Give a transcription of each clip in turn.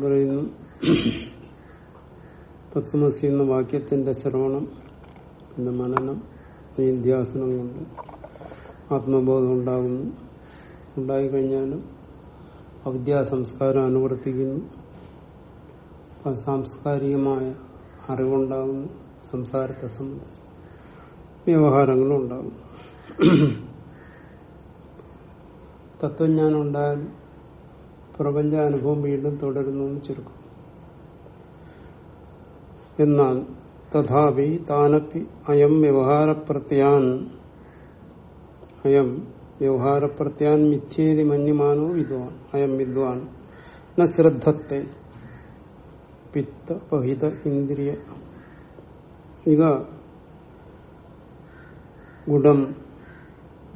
പറയുന്നു. തത്വമസി എന്ന വാക്യത്തിന്റെ ശ്രവണം പിന്നെ മനനം നിധ്യാസനം കൊണ്ട് ആത്മബോധം ഉണ്ടാകുന്നു. ഉണ്ടായിക്കഴിഞ്ഞാലും അവിദ്യാസംസ്കാരം അനുവർത്തിക്കുന്നു. സാംസ്കാരികമായ അറിവുണ്ടാകുന്നു സംസാരത്തെ സംബന്ധിച്ച്. വ്യവഹാരങ്ങളും ഉണ്ടാകും തത്വജ്ഞാനം ഉണ്ടായാൽ പ്രപഞ്ചാനുഭവം വീണ്ടും തുടരുന്നു എന്ന് ചുരുക്കം. എന്നാൽ തഥാപി താനപ്പി അയം വ്യവഹാരപ്രത്യാൻ അയം വ്യവഹാരപ്രത്യാൻ മിഥ്യേതി മന്യമാനോ വിദ്വാൻ അയം വിദ്വാൻ. ന ശ്രദ്ധത്തെ പിത്തപഹിത ഇന്ദ്രിയ. ഇവ ഗുഡം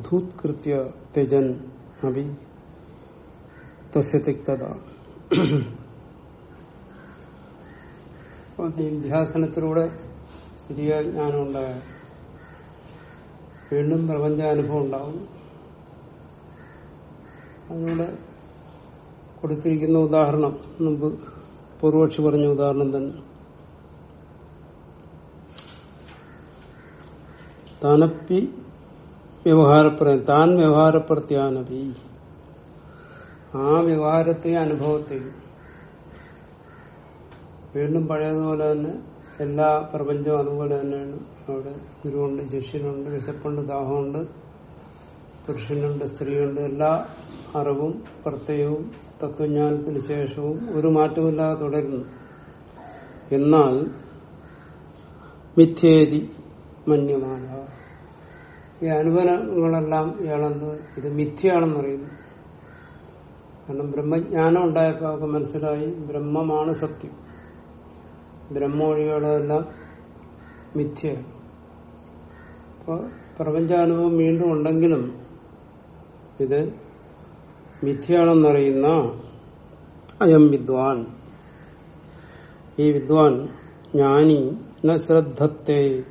ധൂത്കൃത്യ തെജൻ അഭി തസ്യ തിക്തത നിധ്യാസനത്തിലൂടെ ശരിയായ ജ്ഞാനം ഉണ്ടായ വീണ്ടും പ്രപഞ്ചാനുഭവം ഉണ്ടാവും അതിലൂടെ കൊടുത്തിരിക്കുന്ന ഉദാഹരണം മുമ്പ് പൂർവക്ഷി പറഞ്ഞ ഉദാഹരണം തന്നെ. താനപ്പി വ്യവഹാരപ്ര താൻ വ്യവഹാരപ്രത്യാനപി. ആ വികാരത്തെ അനുഭവത്തിൽ വീണ്ടും പഴയതുപോലെ തന്നെ എല്ലാ പ്രപഞ്ചവും അതുപോലെ തന്നെയാണ്. അവിടെ ഗുരുവുണ്ട് ശിഷ്യനുണ്ട് വിശപ്പുണ്ട് ദാഹമുണ്ട് പുരുഷനുണ്ട് സ്ത്രീയുണ്ട്. എല്ലാ അറിവും പ്രത്യയവും തത്വജ്ഞാനത്തിന് ശേഷവും ഒരു മാറ്റമില്ലാതെ തുടരുന്നു. എന്നാൽ മിഥ്യേതി മന്യമാന. ഈ അനുഭവങ്ങളെല്ലാം ഇയാളെന്ത്? ഇത് മിഥ്യയാണെന്നറിയുന്നു. കാരണം ബ്രഹ്മജ്ഞാനം ഉണ്ടായപ്പോൾ അവർക്ക് മനസ്സിലായി ബ്രഹ്മമാണ് സത്യം. ബ്രഹ്മൊഴികളെല്ലാം മിഥ്യയാണ്. അപ്പോൾ പ്രപഞ്ചാനുഭവം വീണ്ടും ഉണ്ടെങ്കിലും ഇത് മിഥ്യയാണെന്നറിയുന്ന അയം വിദ്വാൻ. ഈ വിദ്വാൻ ജ്ഞാനി ന ശ്രദ്ധത്തെ.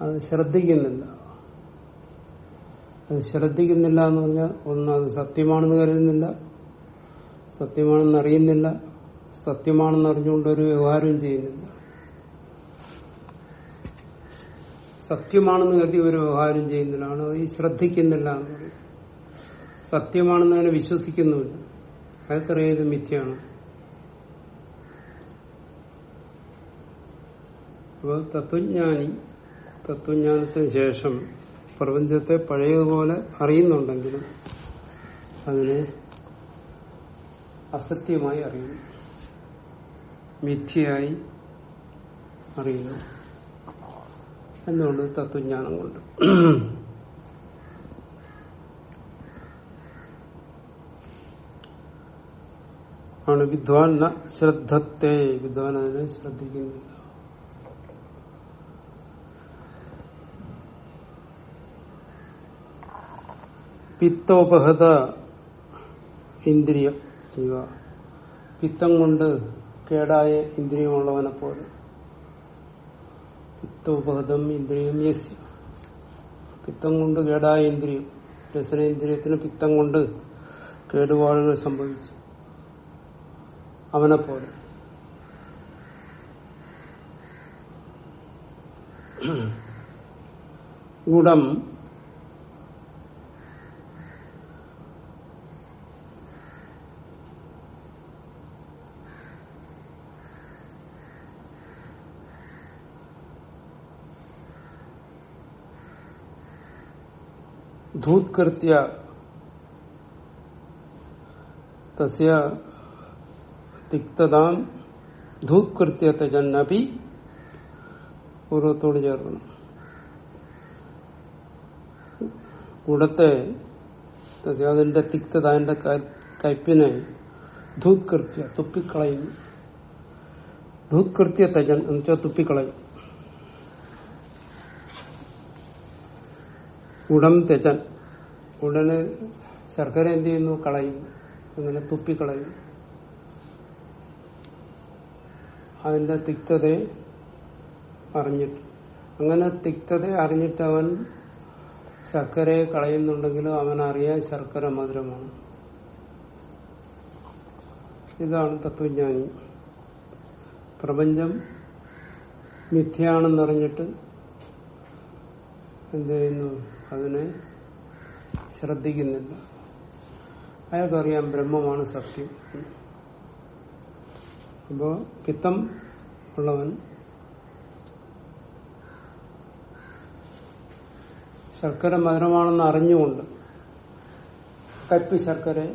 അത് ശ്രദ്ധിക്കുന്നില്ല. അത് ശ്രദ്ധിക്കുന്നില്ല എന്ന് പറഞ്ഞാൽ ഒന്ന് അത് സത്യമാണെന്ന് കരുതുന്നില്ല. സത്യമാണെന്ന് അറിയുന്നില്ല. സത്യമാണെന്ന് അറിഞ്ഞുകൊണ്ട് ഒരു വ്യവഹാരവും ചെയ്യുന്നില്ല. സത്യമാണെന്ന് കരുതി ഒരു വ്യവഹാരം ചെയ്യുന്നതിനാണ് അത് ഈ ശ്രദ്ധിക്കുന്നില്ല എന്ന് പറയും. സത്യമാണെന്ന് അതിനെ വിശ്വസിക്കുന്നുമില്ല. അതൊക്കറിയാം ഇത് മിഥ്യയാണ്. അപ്പോൾ തത്വജ്ഞാനി തത്വജ്ഞാനത്തിന് ശേഷം പ്രപഞ്ചത്തെ പഴയതുപോലെ അറിയുന്നുണ്ടെങ്കിലും അതിനെ അസത്യമായി അറിയുന്നു. മിഥ്യയായി അറിയുന്നു. എന്തുകൊണ്ട്? തത്വജ്ഞാനം കൊണ്ട്. ആണ് വിദ്വാൻ ശ്രദ്ധത്തെ. വിദ്വാൻ അതിനെ ശ്രദ്ധിക്കുന്നില്ല. പിത്തോപഹത ഇന്ദ്രിയം ഇവ. പിത്തം കൊണ്ട് കേടായ ഇന്ദ്രിയമുള്ളവനെ പോലെ. പിത്തോപഹതം ഇന്ദ്രിയം യസ്യ. പിത്തം കൊണ്ട് കേടായ ഇന്ദ്രിയം. രസനേന്ദ്രിയത്തിന് പിത്തം കൊണ്ട് കേടുപാടുകൾ സംഭവിച്ചു. അവനെ പോലെ. ഗുണം ധൂത്കൃത്യ തസ്യ തിക്തതാം ധൂത്കൃത്യ തജന്നപി പൂർവത്തോട് ചേർക്കണം ഗുണത്തെ അതിന്റെ തിക്തത അതിന്റെ കയ്പിനെ ധൂത്കൃത്യ തുപ്പിക്കളയുന്നു. ധൂത്കൃത്യ തജൻ എന്ന് വെച്ചാൽ തുപ്പിക്കളയും. ഗുണം തെജൻ. ഉടനെ ശർക്കര എന്ത് ചെയ്യുന്നു? കളയും. അങ്ങനെ തുപ്പിക്കളയും. അതിന്റെ തിക്തതയെ അറിഞ്ഞിട്ട്. അങ്ങനെ തിക്തതയെ അറിഞ്ഞിട്ട് അവൻ ശർക്കരയെ കളയുന്നുണ്ടെങ്കിലും അവൻ അറിയാൻ ശർക്കര മധുരമാണ്. ഇതാണ് തത്വജ്ഞാനി. പ്രപഞ്ചം മിഥ്യയാണെന്നറിഞ്ഞിട്ട് എന്ത് ചെയ്യുന്നു? അതിനെ ശ്രദ്ധിക്കുന്നില്ല. അയാൾക്കറിയാം ബ്രഹ്മമാണ് സത്യം. അപ്പോ പിത്തം ഉള്ളവൻ ശർക്കര മധുരമാണെന്ന് അറിഞ്ഞുകൊണ്ട് കപ്പി ശർക്കര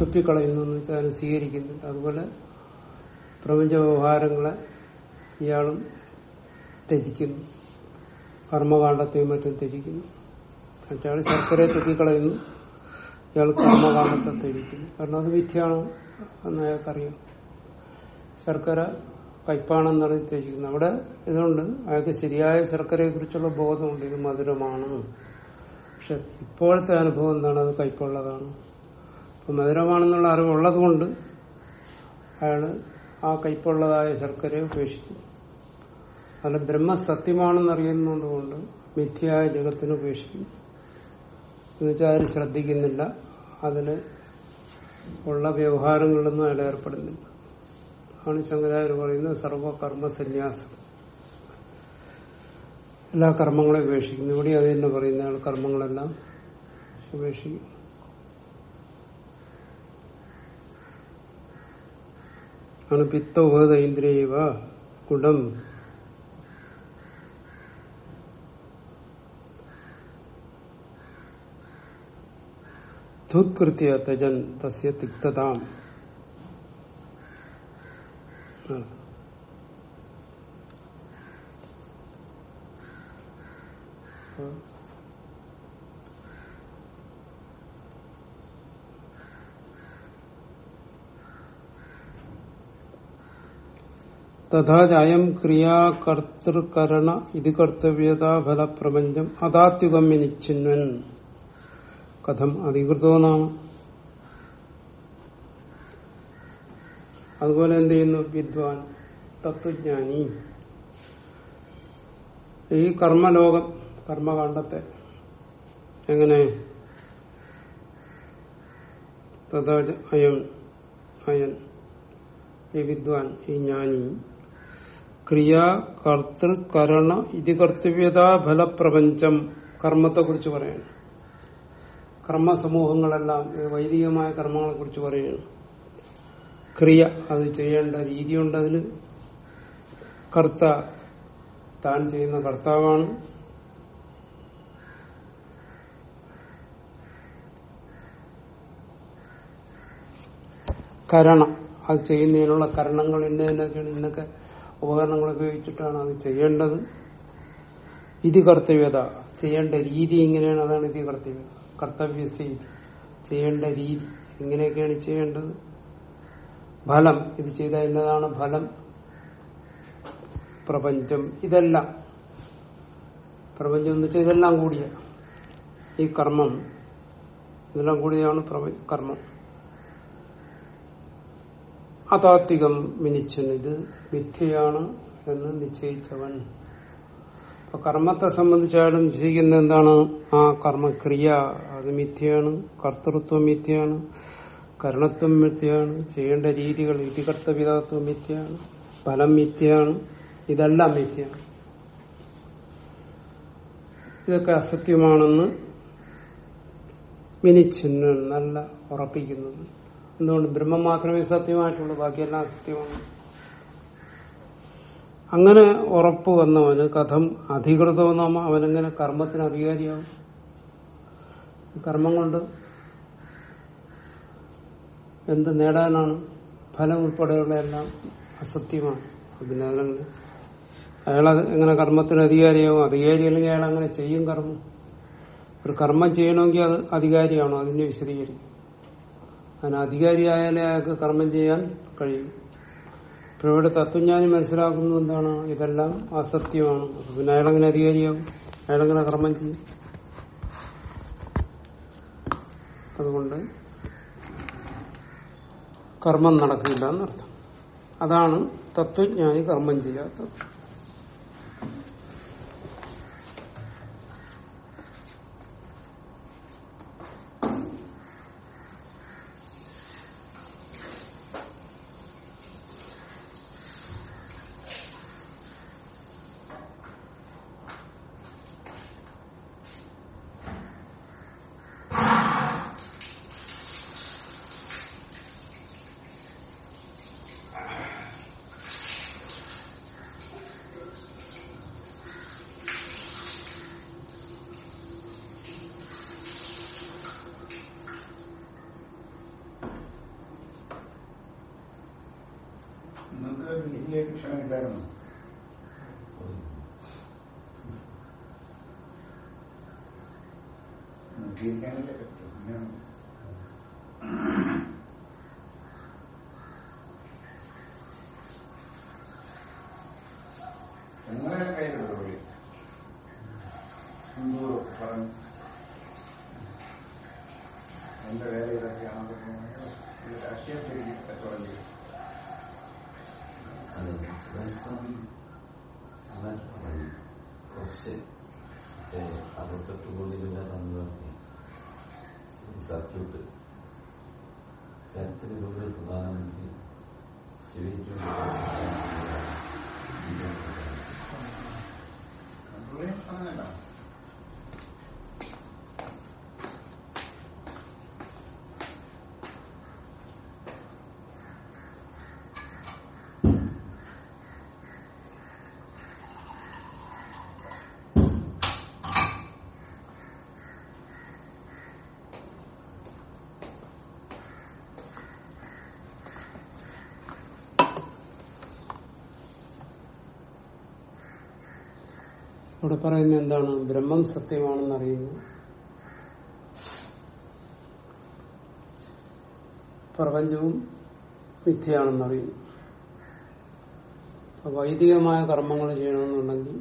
തുപ്പിക്കളയുന്നു എന്ന് വെച്ചാൽ അതിനെ സ്വീകരിക്കുന്നുണ്ട് അതുപോലെ പ്രപഞ്ച വ്യവഹാരങ്ങളെ ഇയാളും ത്യജിക്കുന്നു. കർമ്മകാണ്ഡത്തെയും മറ്റും ത്യജിക്കുന്നു. മറ്റാൾ ശർക്കരയെ തൂക്കിക്കളയുന്നു. ഇയാൾ കർമ്മകാമത്തെ ത്യജിക്കുന്നു കാരണം അത് മിഥ്യയാണ് എന്ന് അയാൾക്കറിയാം. ശർക്കര കയ്പാണെന്നാണ് ത്യജിക്കുന്നത് അവിടെ ഇതുകൊണ്ട് അയാൾക്ക് ശരിയായ ശർക്കരയെ കുറിച്ചുള്ള ബോധമുണ്ട്. ഇത് മധുരമാണ്. പക്ഷെ ഇപ്പോഴത്തെ അനുഭവം എന്താണ്? അത് കയ്പുള്ളതാണ്. അപ്പൊ മധുരമാണെന്നുള്ള അറിവുള്ളത് കൊണ്ട് അയാൾ ആ കയ്പുള്ളതായ ശർക്കരയെ ഉപേക്ഷിക്കും അല്ല ബ്രഹ്മ സത്യമാണെന്നറിയുന്നതുകൊണ്ട് മിഥ്യയായ ജഗത്തിനെ ഉപേക്ഷിക്കും എന്നുവെച്ചാൽ ശ്രദ്ധിക്കുന്നില്ല. അതിന് ഉള്ള വ്യവഹാരങ്ങളിലൊന്നും അയാൾ ഏർപ്പെടുന്നില്ല. ആണ് ശങ്കരാചാര്യ പറയുന്നത് സർവകർമ്മ സന്യാസം എല്ലാ കർമ്മങ്ങളെ ഉപേക്ഷിക്കുന്നു. ഇവിടെ അത് തന്നെ പറയുന്ന കർമ്മങ്ങളെല്ലാം ഉപേക്ഷിക്കും ആണ് പിത്ത ഇന്ദ്രിയവ കുടം ധുത്കൃത്യ തജൻ തസ്യ തിക്തതാം ആണ്. തഥാചായം ക്രിയാകർത്തൃകരണ ഇത് കർത്തവ്യതാ ഫലപ്രപഞ്ചം അതാത്യുഗം വിനിച്ചിന്വൻ കഥം അധികൃതോ നാമ അതുപോലെ എന്ത് ചെയ്യുന്നു? വിദ്വാൻ തത്വജ്ഞാനി. ഈ കർമ്മലോകം കർമ്മകാണ്ഡത്തെ എങ്ങനെ തഥാ അയം അയൻ ഈ വിദ്വാൻ ഈ ജ്ഞാനി ക്രിയാ കർത്തൃ കരണ ഇതി കർത്തവ്യതാ ഫലപ്രപഞ്ചം കർമ്മത്തെ കുറിച്ച് പറയണം. കർമ്മസമൂഹങ്ങളെല്ലാം ഈ വൈദികമായ കർമ്മങ്ങളെ കുറിച്ച് പറയുകയാണ്. ക്രിയ അത് ചെയ്യേണ്ട രീതിയുണ്ട് അതിന് കർത്ത താൻ ചെയ്യുന്ന കർത്താവാണ്. കരണം അത് ചെയ്യുന്നതിനുള്ള കരണങ്ങൾ ഇന്നതിനൊക്കെയാണ് ഇന്നൊക്കെ ഉപകരണങ്ങൾ ഉപയോഗിച്ചിട്ടാണ് അത് ചെയ്യേണ്ടത്. ഇത് കർത്തവ്യത ചെയ്യേണ്ട രീതി എങ്ങനെയാണ്? അതാണ് ഇത് കർത്തവ്യത. കർത്തവ്യസ്ഥ ചെയ്യേണ്ട രീതി എങ്ങനെയൊക്കെയാണ് ചെയ്യേണ്ടത്. ഫലം ഇത് ചെയ്ത എന്നതാണ് ഫലം. പ്രപഞ്ചം ഇതെല്ലാം. പ്രപഞ്ചം എന്ന് വെച്ചാൽ ഇതെല്ലാം കൂടിയ ഈ കർമ്മം. ഇതെല്ലാം കൂടിയാണ് കർമ്മം. അതാത്വികം മിനിച്ചൻ ഇത് മിഥ്യയാണ് എന്ന് നിശ്ചയിച്ചവൻ. അപ്പൊ കർമ്മത്തെ സംബന്ധിച്ചായാലും ചെയ്യുന്ന എന്താണ്? ആ കർമ്മക്രിയ അത് മിഥ്യയാണ് കർത്തൃത്വം മിഥ്യയാണ് കരണത്വം മിഥ്യയാണ് ചെയ്യേണ്ട രീതികൾ ഇതികർത്തപിതാത്വം മിഥ്യയാണ് ഫലം മിഥ്യയാണ് ഇതെല്ലാം മിഥ്യയാണ്. ഇതൊക്കെ അസത്യമാണെന്ന് നല്ല ഉറപ്പിക്കുന്നത്. എന്തുകൊണ്ട്? ബ്രഹ്മം മാത്രമേ സത്യമായിട്ടുള്ളൂ ബാക്കിയെല്ലാം അസത്യമാണ്. അങ്ങനെ ഉറപ്പ് വന്നവന് കഥം അധികൃതമെന്നാമ അവനെങ്ങനെ കർമ്മത്തിന് അധികാരിയാവും? കർമ്മം കൊണ്ട് എന്ത് നേടാനാണ് ഫലം ഉൾപ്പെടെയുള്ള എല്ലാം അസത്യമാണ്. പിന്നെ അതിനെങ്ങനെ അയാൾ എങ്ങനെ കർമ്മത്തിന് അധികാരിയാവും? അധികാരി അല്ലെങ്കിൽ അയാൾ അങ്ങനെ ചെയ്യും കർമ്മം. ഒരു കർമ്മം ചെയ്യണമെങ്കിൽ അത് അധികാരിയാണോ അതിനെ വിശദീകരിക്കും. അതിന് അധികാരിയായാലേ അയാൾക്ക് കർമ്മം ചെയ്യാൻ കഴിയും. ഇപ്പൊ ഇവിടെ തത്വജ്ഞാനി മനസ്സിലാക്കുന്നത് എന്താണ്? ഇതെല്ലാം അസത്യമാണ്. അപ്പൊ പിന്നെ അയാളെങ്ങനെ അധികാരിയാവും? അയാളെങ്ങനെ കർമ്മം ചെയ്യും? അതുകൊണ്ട് കർമ്മം നടക്കില്ല എന്നർത്ഥം. അതാണ് തത്വജ്ഞാനി കർമ്മം ചെയ്യാത്തത് അങ്ങനെ ഇല്ലായിരുന്നു നോക്കിയിരിക്കാനല്ലേ പറ്റും അങ്ങനെയാണ് എങ്ങനെയാണ് കയ്യിലുള്ള വിളി എന്തോ പറഞ്ഞു എന്റെ വേറെ ഇതൊക്കെയാണെന്ന് തോന്നുന്നു. ഇത് രാഷ്ട്രീയം തിരികെ കച്ചവടം ചെയ്യും അത് മനസ്സിലാക്കി നന്നായിട്ട് പറഞ്ഞു കുറച്ച് അറുപത്തെട്ട് കോടി രൂപ തന്നു സർക്യൂട്ട് ചരിത്രത്തിലൂടെ പ്രധാനമന്ത്രി ശരിക്കും ഇവിടെ പറയുന്നത് എന്താണ്? ബ്രഹ്മം സത്യമാണെന്ന് അറിയുന്നു പ്രപഞ്ചവും മിഥ്യയാണെന്ന് അറിയുന്നു അപ്പൊ വൈദികമായ കർമ്മങ്ങൾ ചെയ്യണമെന്നുണ്ടെങ്കിൽ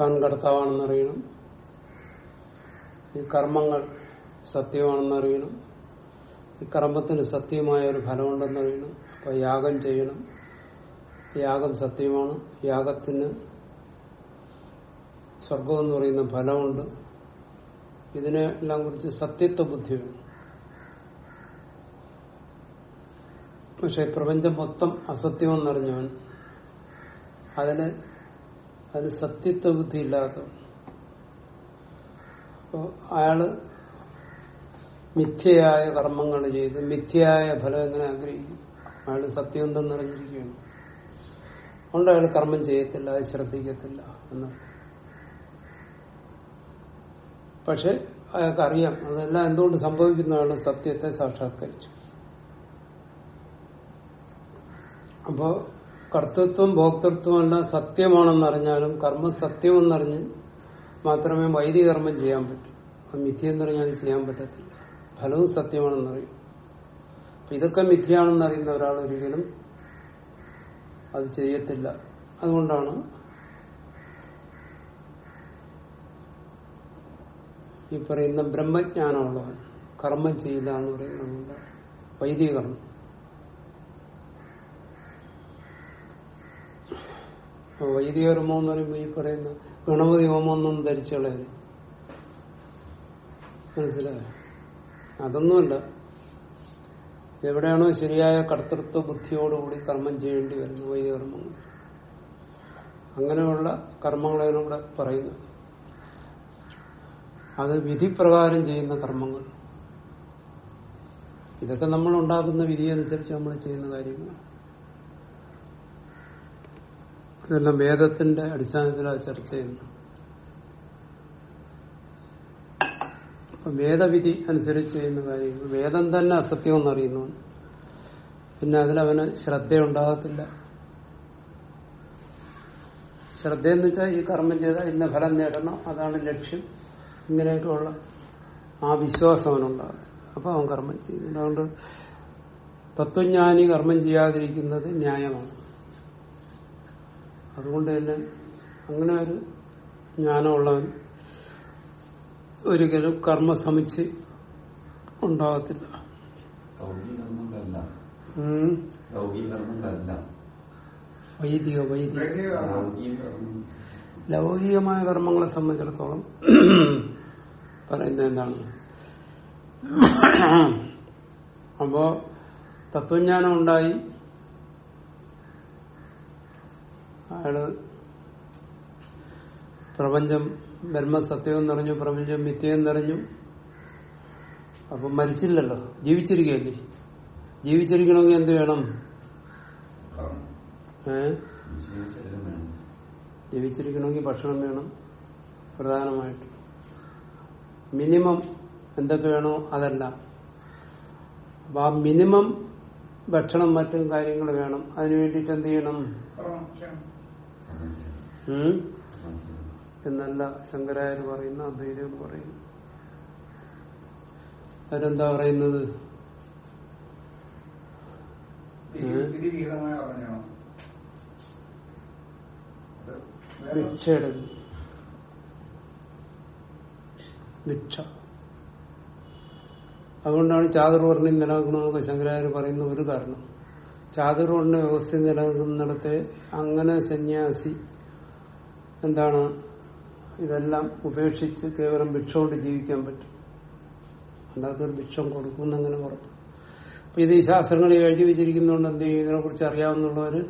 താൻ കർത്താവാണെന്ന് അറിയണം ഈ കർമ്മങ്ങൾ സത്യമാണെന്ന് അറിയണം ഈ കർമ്മത്തിന് സത്യമായ ഒരു ഫലമുണ്ടെന്ന് അറിയണം അപ്പൊ യാഗം ചെയ്യണം. യാഗം സത്യമാണ്. യാഗത്തിന് സ്വർഗം എന്ന് പറയുന്ന ഫലമുണ്ട്. ഇതിനെ എല്ലാം കുറിച്ച് സത്യത്വ ബുദ്ധി വേണം. പക്ഷെ പ്രപഞ്ചം മൊത്തം അസത്യമെന്നറിഞ്ഞവൻ അതിന് അതിന് സത്യത്വ ബുദ്ധി ഇല്ലാത്ത അയാൾ മിഥ്യയായ കർമ്മങ്ങൾ ചെയ്ത് മിഥ്യയായ ഫലം എങ്ങനെ ആഗ്രഹിക്കും? അയാൾ സത്യം എന്തെന്നറിഞ്ഞിരിക്കുകയാണ് അതുകൊണ്ട് അയാൾ കർമ്മം ചെയ്യത്തില്ല അത് ശ്രദ്ധിക്കത്തില്ല എന്നർത്ഥം. പക്ഷെ അയാൾക്ക് അറിയാം അതെല്ലാം എന്തുകൊണ്ട് സംഭവിക്കുന്നതാണ് സത്യത്തെ സാക്ഷാത്കരിച്ചു. അപ്പോ കർത്തൃത്വം ഭോക്തൃത്വം എല്ലാം സത്യമാണെന്നറിഞ്ഞാലും കർമ്മം സത്യമെന്നറിഞ്ഞ് മാത്രമേ വൈദിക കർമ്മം ചെയ്യാൻ പറ്റൂ. അത് മിഥ്യെന്നറിഞ്ഞാൽ ചെയ്യാൻ പറ്റത്തില്ല. ഫലവും സത്യമാണെന്നറിയും. അപ്പൊ ഇതൊക്കെ മിഥ്യയാണെന്നറിയുന്ന ഒരാൾ ഒരിക്കലും അത് ചെയ്യത്തില്ല. അതുകൊണ്ടാണ് ഈ പറയുന്ന ബ്രഹ്മജ്ഞാനമുള്ളവൻ. കർമ്മം ചെയ്യില്ല എന്ന് പറയുന്നത് വൈദിക കർമ്മം വൈദിക കർമ്മം എന്ന് പറയുമ്പോൾ ഈ പറയുന്ന ഗണപതി ഹോമം ഒന്നും ധരിച്ചു മനസ്സിലായോ? അതൊന്നുമല്ല. എവിടെയാണോ ശരിയായ കർത്തൃത്വ ബുദ്ധിയോടുകൂടി കർമ്മം ചെയ്യേണ്ടി വരുന്നത് വൈദിക കർമ്മങ്ങൾ അങ്ങനെയുള്ള കർമ്മങ്ങളാണ് ഇവിടെ പറയുന്നത്. അത് വിധിപ്രകാരം ചെയ്യുന്ന കർമ്മങ്ങൾ. ഇതൊക്കെ നമ്മൾ ഉണ്ടാക്കുന്ന വിധി അനുസരിച്ച് നമ്മൾ ചെയ്യുന്ന കാര്യങ്ങൾ. ഇതെല്ലാം വേദത്തിന്റെ അടിസ്ഥാനത്തിൽ അത് ചർച്ച ചെയ്യുന്നു. അപ്പൊ വേദവിധി അനുസരിച്ച് ചെയ്യുന്ന കാര്യങ്ങൾ. വേദം തന്നെ അസത്യം അറിയുന്നു. പിന്നെ അതിലവന് ശ്രദ്ധയുണ്ടാകത്തില്ല. ശ്രദ്ധയെന്ന് വെച്ചാൽ ഈ കർമ്മം ചെയ്താൽ ഇന്ന ഫലം നേടണം. അതാണ് ലക്ഷ്യം. ഇങ്ങനെയൊക്കെയുള്ള ആ വിശ്വാസം അവനുണ്ടാകും. അപ്പൊ അവൻ കർമ്മം ചെയ്യുന്നു അതുകൊണ്ട് തത്വജ്ഞാനി കർമ്മം ചെയ്യാതിരിക്കുന്നത് ന്യായമാണ്. അതുകൊണ്ട് തന്നെ അങ്ങനെ ഒരു ജ്ഞാനമുള്ളവൻ ഒരിക്കലും കർമ്മ സമിച്ച് ഉണ്ടാകത്തില്ല വൈദിക വൈദിക. ലൗകികമായ കർമ്മങ്ങളെ സംബന്ധിച്ചിടത്തോളം പറയുന്നത് എന്താണ്? അപ്പോ തത്വജ്ഞാനം ഉണ്ടായി. അയാൾ പ്രപഞ്ചം ബ്രഹ്മസത്യം എന്നറിഞ്ഞു പ്രപഞ്ചം മിഥ്യം എന്നറിഞ്ഞു അപ്പൊ മരിച്ചില്ലല്ലോ. ജീവിച്ചിരിക്കുകയല്ലേ? ജീവിച്ചിരിക്കണമെങ്കിൽ എന്ത് വേണം? ഏ? ഏഹ് ജീവിച്ചിരിക്കണമെങ്കിൽ ഭക്ഷണം വേണം പ്രധാനമായിട്ട്. മിനിമം എന്തൊക്കെ വേണോ അതെല്ലാം. അപ്പൊ ആ മിനിമം ഭക്ഷണം മറ്റും കാര്യങ്ങൾ വേണം. അതിനു വേണ്ടിയിട്ട് എന്ത് ചെയ്യണം. എന്നല്ല ശങ്കരായർ പറയുന്നു അദ്വൈതം പറയുന്നു. അവരെന്താ പറയുന്നത്? വേറെ ഭിക്ഷ അതുകൊണ്ടാണ് ചാതുർവർണി നിലനിൽക്കണമെന്നൊക്കെ ശങ്കരാചാര്യ പറയുന്ന ഒരു കാരണം. ചാതുർവർണ വ്യവസ്ഥ നിലനിൽക്കുന്നിടത്ത് അങ്ങനെ സന്യാസി എന്താണ് ഇതെല്ലാം ഉപേക്ഷിച്ച് കേവലം ഭിക്ഷ കൊണ്ട് ജീവിക്കാൻ പറ്റും. അല്ലാത്തൊരു ഭിക്ഷം കൊടുക്കുമെന്നങ്ങനെ പറഞ്ഞു. അപ്പൊ ഇത് ഈ ശാസ്ത്രങ്ങളിൽ എഴുതി വെച്ചിരിക്കുന്നതുകൊണ്ട് എന്ത് ചെയ്യും? ഇതിനെ കുറിച്ച് അറിയാവുന്നവര്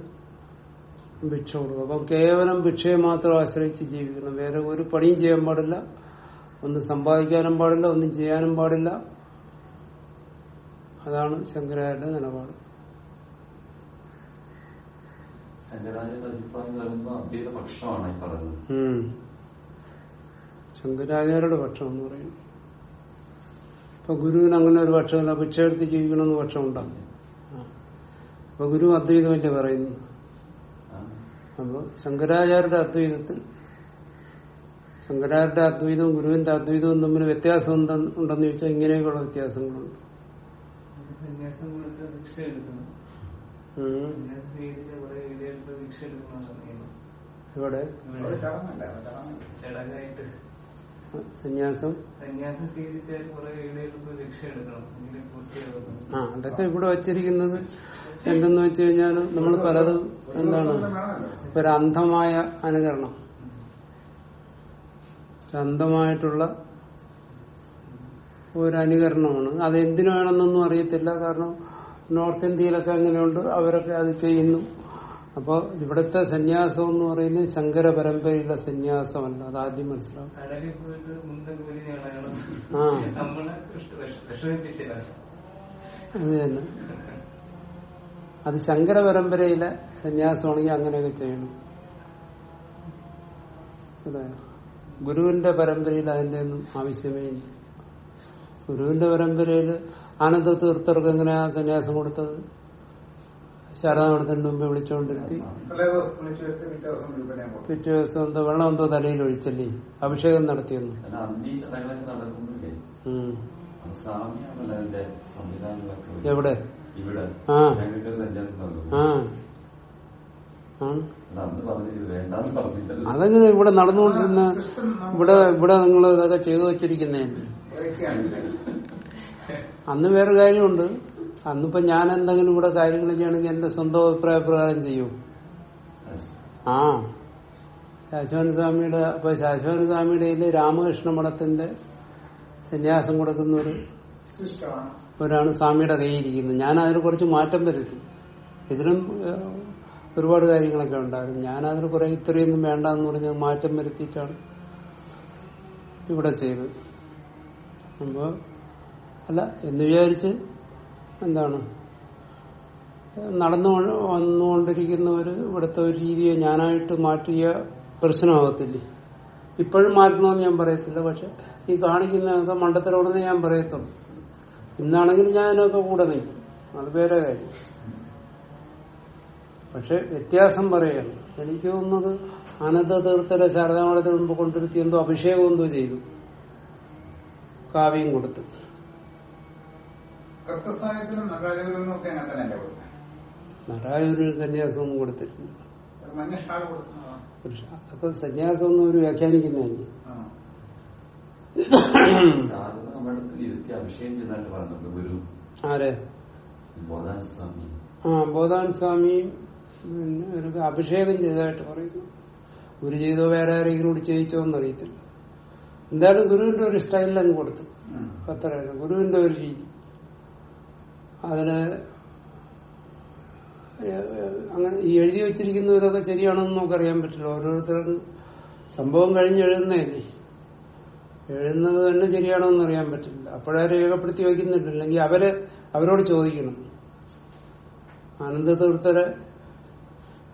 ഭിക്ഷ കൊടുക്കും അപ്പം കേവലം ഭിക്ഷയെ മാത്രം ആശ്രയിച്ച് ജീവിക്കണം. വേറെ ഒരു പണിയും ചെയ്യാൻ പാടില്ല. ഒന്നും സമ്പാദിക്കാനും പാടില്ല ഒന്നും ചെയ്യാനും പാടില്ല. അതാണ് ശങ്കരാചാര്യന്റെ നിലപാട്. പറയുന്നത്. ശങ്കരാചാര്യരുടെ പക്ഷം എന്ന് പറയുന്നു. ഇപ്പൊ ഗുരുവിന് അങ്ങനെ ഒരു പക്ഷമല്ല. ഭിക്ഷ എടുത്ത് ജീവിക്കണമെന്ന് പക്ഷം ഉണ്ടാകും അപ്പൊ ഗുരു അദ്വൈതമല്ലേ പറയുന്നു. അപ്പൊ ശങ്കരാചാര്യരുടെ അദ്വൈതത്തിൽ ശങ്കരാചാര്യരുടെ അദ്വൈതവും ഗുരുവിന്റെ അദ്വൈതവും തമ്മിൽ വ്യത്യാസം എന്ത- ഉണ്ടെന്ന് ചോദിച്ചാൽ ഇങ്ങനെയൊക്കെയുള്ള വ്യത്യാസങ്ങളുണ്ട്. ഇവിടെ. സന്യാസം? സന്യാസം സ്വീകരിച്ചാൽ ആ അതൊക്കെ ഇവിടെ വച്ചിരിക്കുന്നത് എന്തെന്ന് വെച്ച് കഴിഞ്ഞാൽ നമ്മൾ പലതും എന്താണ്? ഒരു അന്ധമായ അനുകരണം. അന്ധമായിട്ടുള്ള ഒരു അനുകരണമാണ്. അത് എന്തിനു വേണമെന്നൊന്നും അറിയത്തില്ല. കാരണം നോർത്ത് ഇന്ത്യയിലൊക്കെ അങ്ങനെയുണ്ട്. അവരൊക്കെ അത് ചെയ്യുന്നു. അപ്പോൾ ഇവിടുത്തെ സന്യാസം എന്ന് പറയുന്നത് ശങ്കര പരമ്പരയിലെ സന്യാസമല്ല അത് ആദ്യം മനസ്സിലാവും ആ. അത് തന്നെ. അത് ശങ്കര പരമ്പരയിലെ സന്യാസമാണെങ്കിൽ അങ്ങനെയൊക്കെ ചെയ്യണം? ഗുരുവിന്റെ പരമ്പരയിൽ അതിന്റെ ഒന്നും ആവശ്യമേ ഇല്ല. ഗുരുവിന്റെ പരമ്പരയിൽ ആനന്ദ തീർത്ഥർക്ക് എങ്ങനെയാ സന്യാസം കൊടുത്തത്? ശാരദാമഠത്തിന് മുമ്പ് വിളിച്ചുകൊണ്ടിരുത്തി. തലേ ദിവസം വിളിച്ചു വെച്ച് പിറ്റേ ദിവസം എന്തോ വെള്ളം എന്തോ തലയിൽ ഒഴിച്ചല്ലേ. അഭിഷേകം നടത്തിയെന്നു. എവിടെ? ഇവിടെ. ആ. ആ. അതെങ്ങനെ ഇവിടെ നടന്നുകൊണ്ടിരുന്ന ഇവിടെ ഇവിടെ നിങ്ങൾ ഇതൊക്കെ ചെയ്തു വെച്ചിരിക്കുന്നേ. അന്ന് വേറെ കാര്യമുണ്ട്. അന്നിപ്പോ ഞാൻ എന്തെങ്കിലും ഇവിടെ കാര്യങ്ങൾ ചെയ്യണമെങ്കിൽ എന്റെ സ്വന്തം അഭിപ്രായ പ്രകാരം ചെയ്യൂ. ആ. ശാശ്വന സ്വാമിയുടെ അപ്പൊ ശാശ്വന സ്വാമിയുടെ രാമകൃഷ്ണ മഠത്തിന്റെ സന്യാസം കൊടുക്കുന്ന ഒരു ഒരാണ് സ്വാമിയുടെ കയ്യിരിക്കുന്നത് ഞാൻ അതിൽ കുറച്ച് മാറ്റം വരുത്തി. ഇതിനും ഒരുപാട് കാര്യങ്ങളൊക്കെ ഉണ്ടായിരുന്നു. ഞാൻ അതിൽ കുറെ ഇത്രയൊന്നും വേണ്ട എന്ന് പറഞ്ഞ് മാറ്റം വരുത്തിയിട്ടാണ് ഇവിടെ ചെയ്തത്. അപ്പോ അല്ല എന്ന് വിചാരിച്ച് എന്താണ്? നടന്നു വന്നുകൊണ്ടിരിക്കുന്ന ഒരു ഇവിടുത്തെ ഒരു രീതിയെ ഞാനായിട്ട് മാറ്റിയ പ്രശ്നമാകത്തില്ലേ? ഇപ്പോഴും മാറ്റണമെന്ന് ഞാൻ പറയത്തില്ല പക്ഷെ ഈ കാണിക്കുന്നതൊക്കെ മണ്ടത്തരോടെന്ന് ഞാൻ പറയത്തുള്ളൂ. ഇന്നാണെങ്കിൽ ഞാൻ അതിനൊക്കെ കൂടെ നിൽക്കും. അത് വേറെ കാര്യം. പക്ഷെ വ്യത്യാസം പറയാണ്. എനിക്ക് തോന്നുന്നത് അനന്ത തീർത്ഥരെ ശാരദാമഠത്തിന് മുമ്പ് കൊണ്ടിരുത്തി എന്തോ അഭിഷേകം എന്തോ ചെയ്തു. കാവ്യം കൊടുത്ത്. കൃത്യസാഹിത്യത്തിലും നടരാജഗുരുവിനും ഒക്കെ അങ്ങനെ തന്നെ കൊടുത്തത്. നാരായണ സന്യാസമൊന്നും കൊടുത്തിട്ടില്ല. സന്യാസമൊന്നും ഒരു വ്യാഖ്യാനിക്കുന്നതല്ലേ? ആരെ? ബോധാൻ സ്വാമി ആ ബോധാൻ സ്വാമി പിന്നെ അഭിഷേകം ചെയ്തതായിട്ട് പറയുന്നു. ഗുരു ചെയ്തോ വേറെ ആരെങ്കിലും കൂടി ചെയ്യിച്ചോ എന്നറിയത്തില്ല. എന്തായാലും ഗുരുവിന്റെ ഒരു സ്റ്റൈലിൽ അങ്ങ് കൊടുത്തു. അത്ര അത്രയാണ് ഗുരുവിന്റെ ഒരു രീതി. ഏഹ്, അങ്ങനെ ഈ എഴുതി വെച്ചിരിക്കുന്ന ഇതൊക്കെ ശരിയാണെന്ന് നമുക്കറിയാൻ പറ്റില്ല. ഓരോരുത്തരും സംഭവം കഴിഞ്ഞ് എഴുതുന്നതല്ലേ എഴുതുന്നത് തന്നെ ശരിയാണോ എന്ന് അറിയാൻ പറ്റില്ല. അപ്പോഴേ രേഖപ്പെടുത്തി വയ്ക്കുന്നില്ല. അല്ലെങ്കിൽ അവർ അവരോട് ചോദിക്കണം. ആനന്ദ തീർത്ഥരെ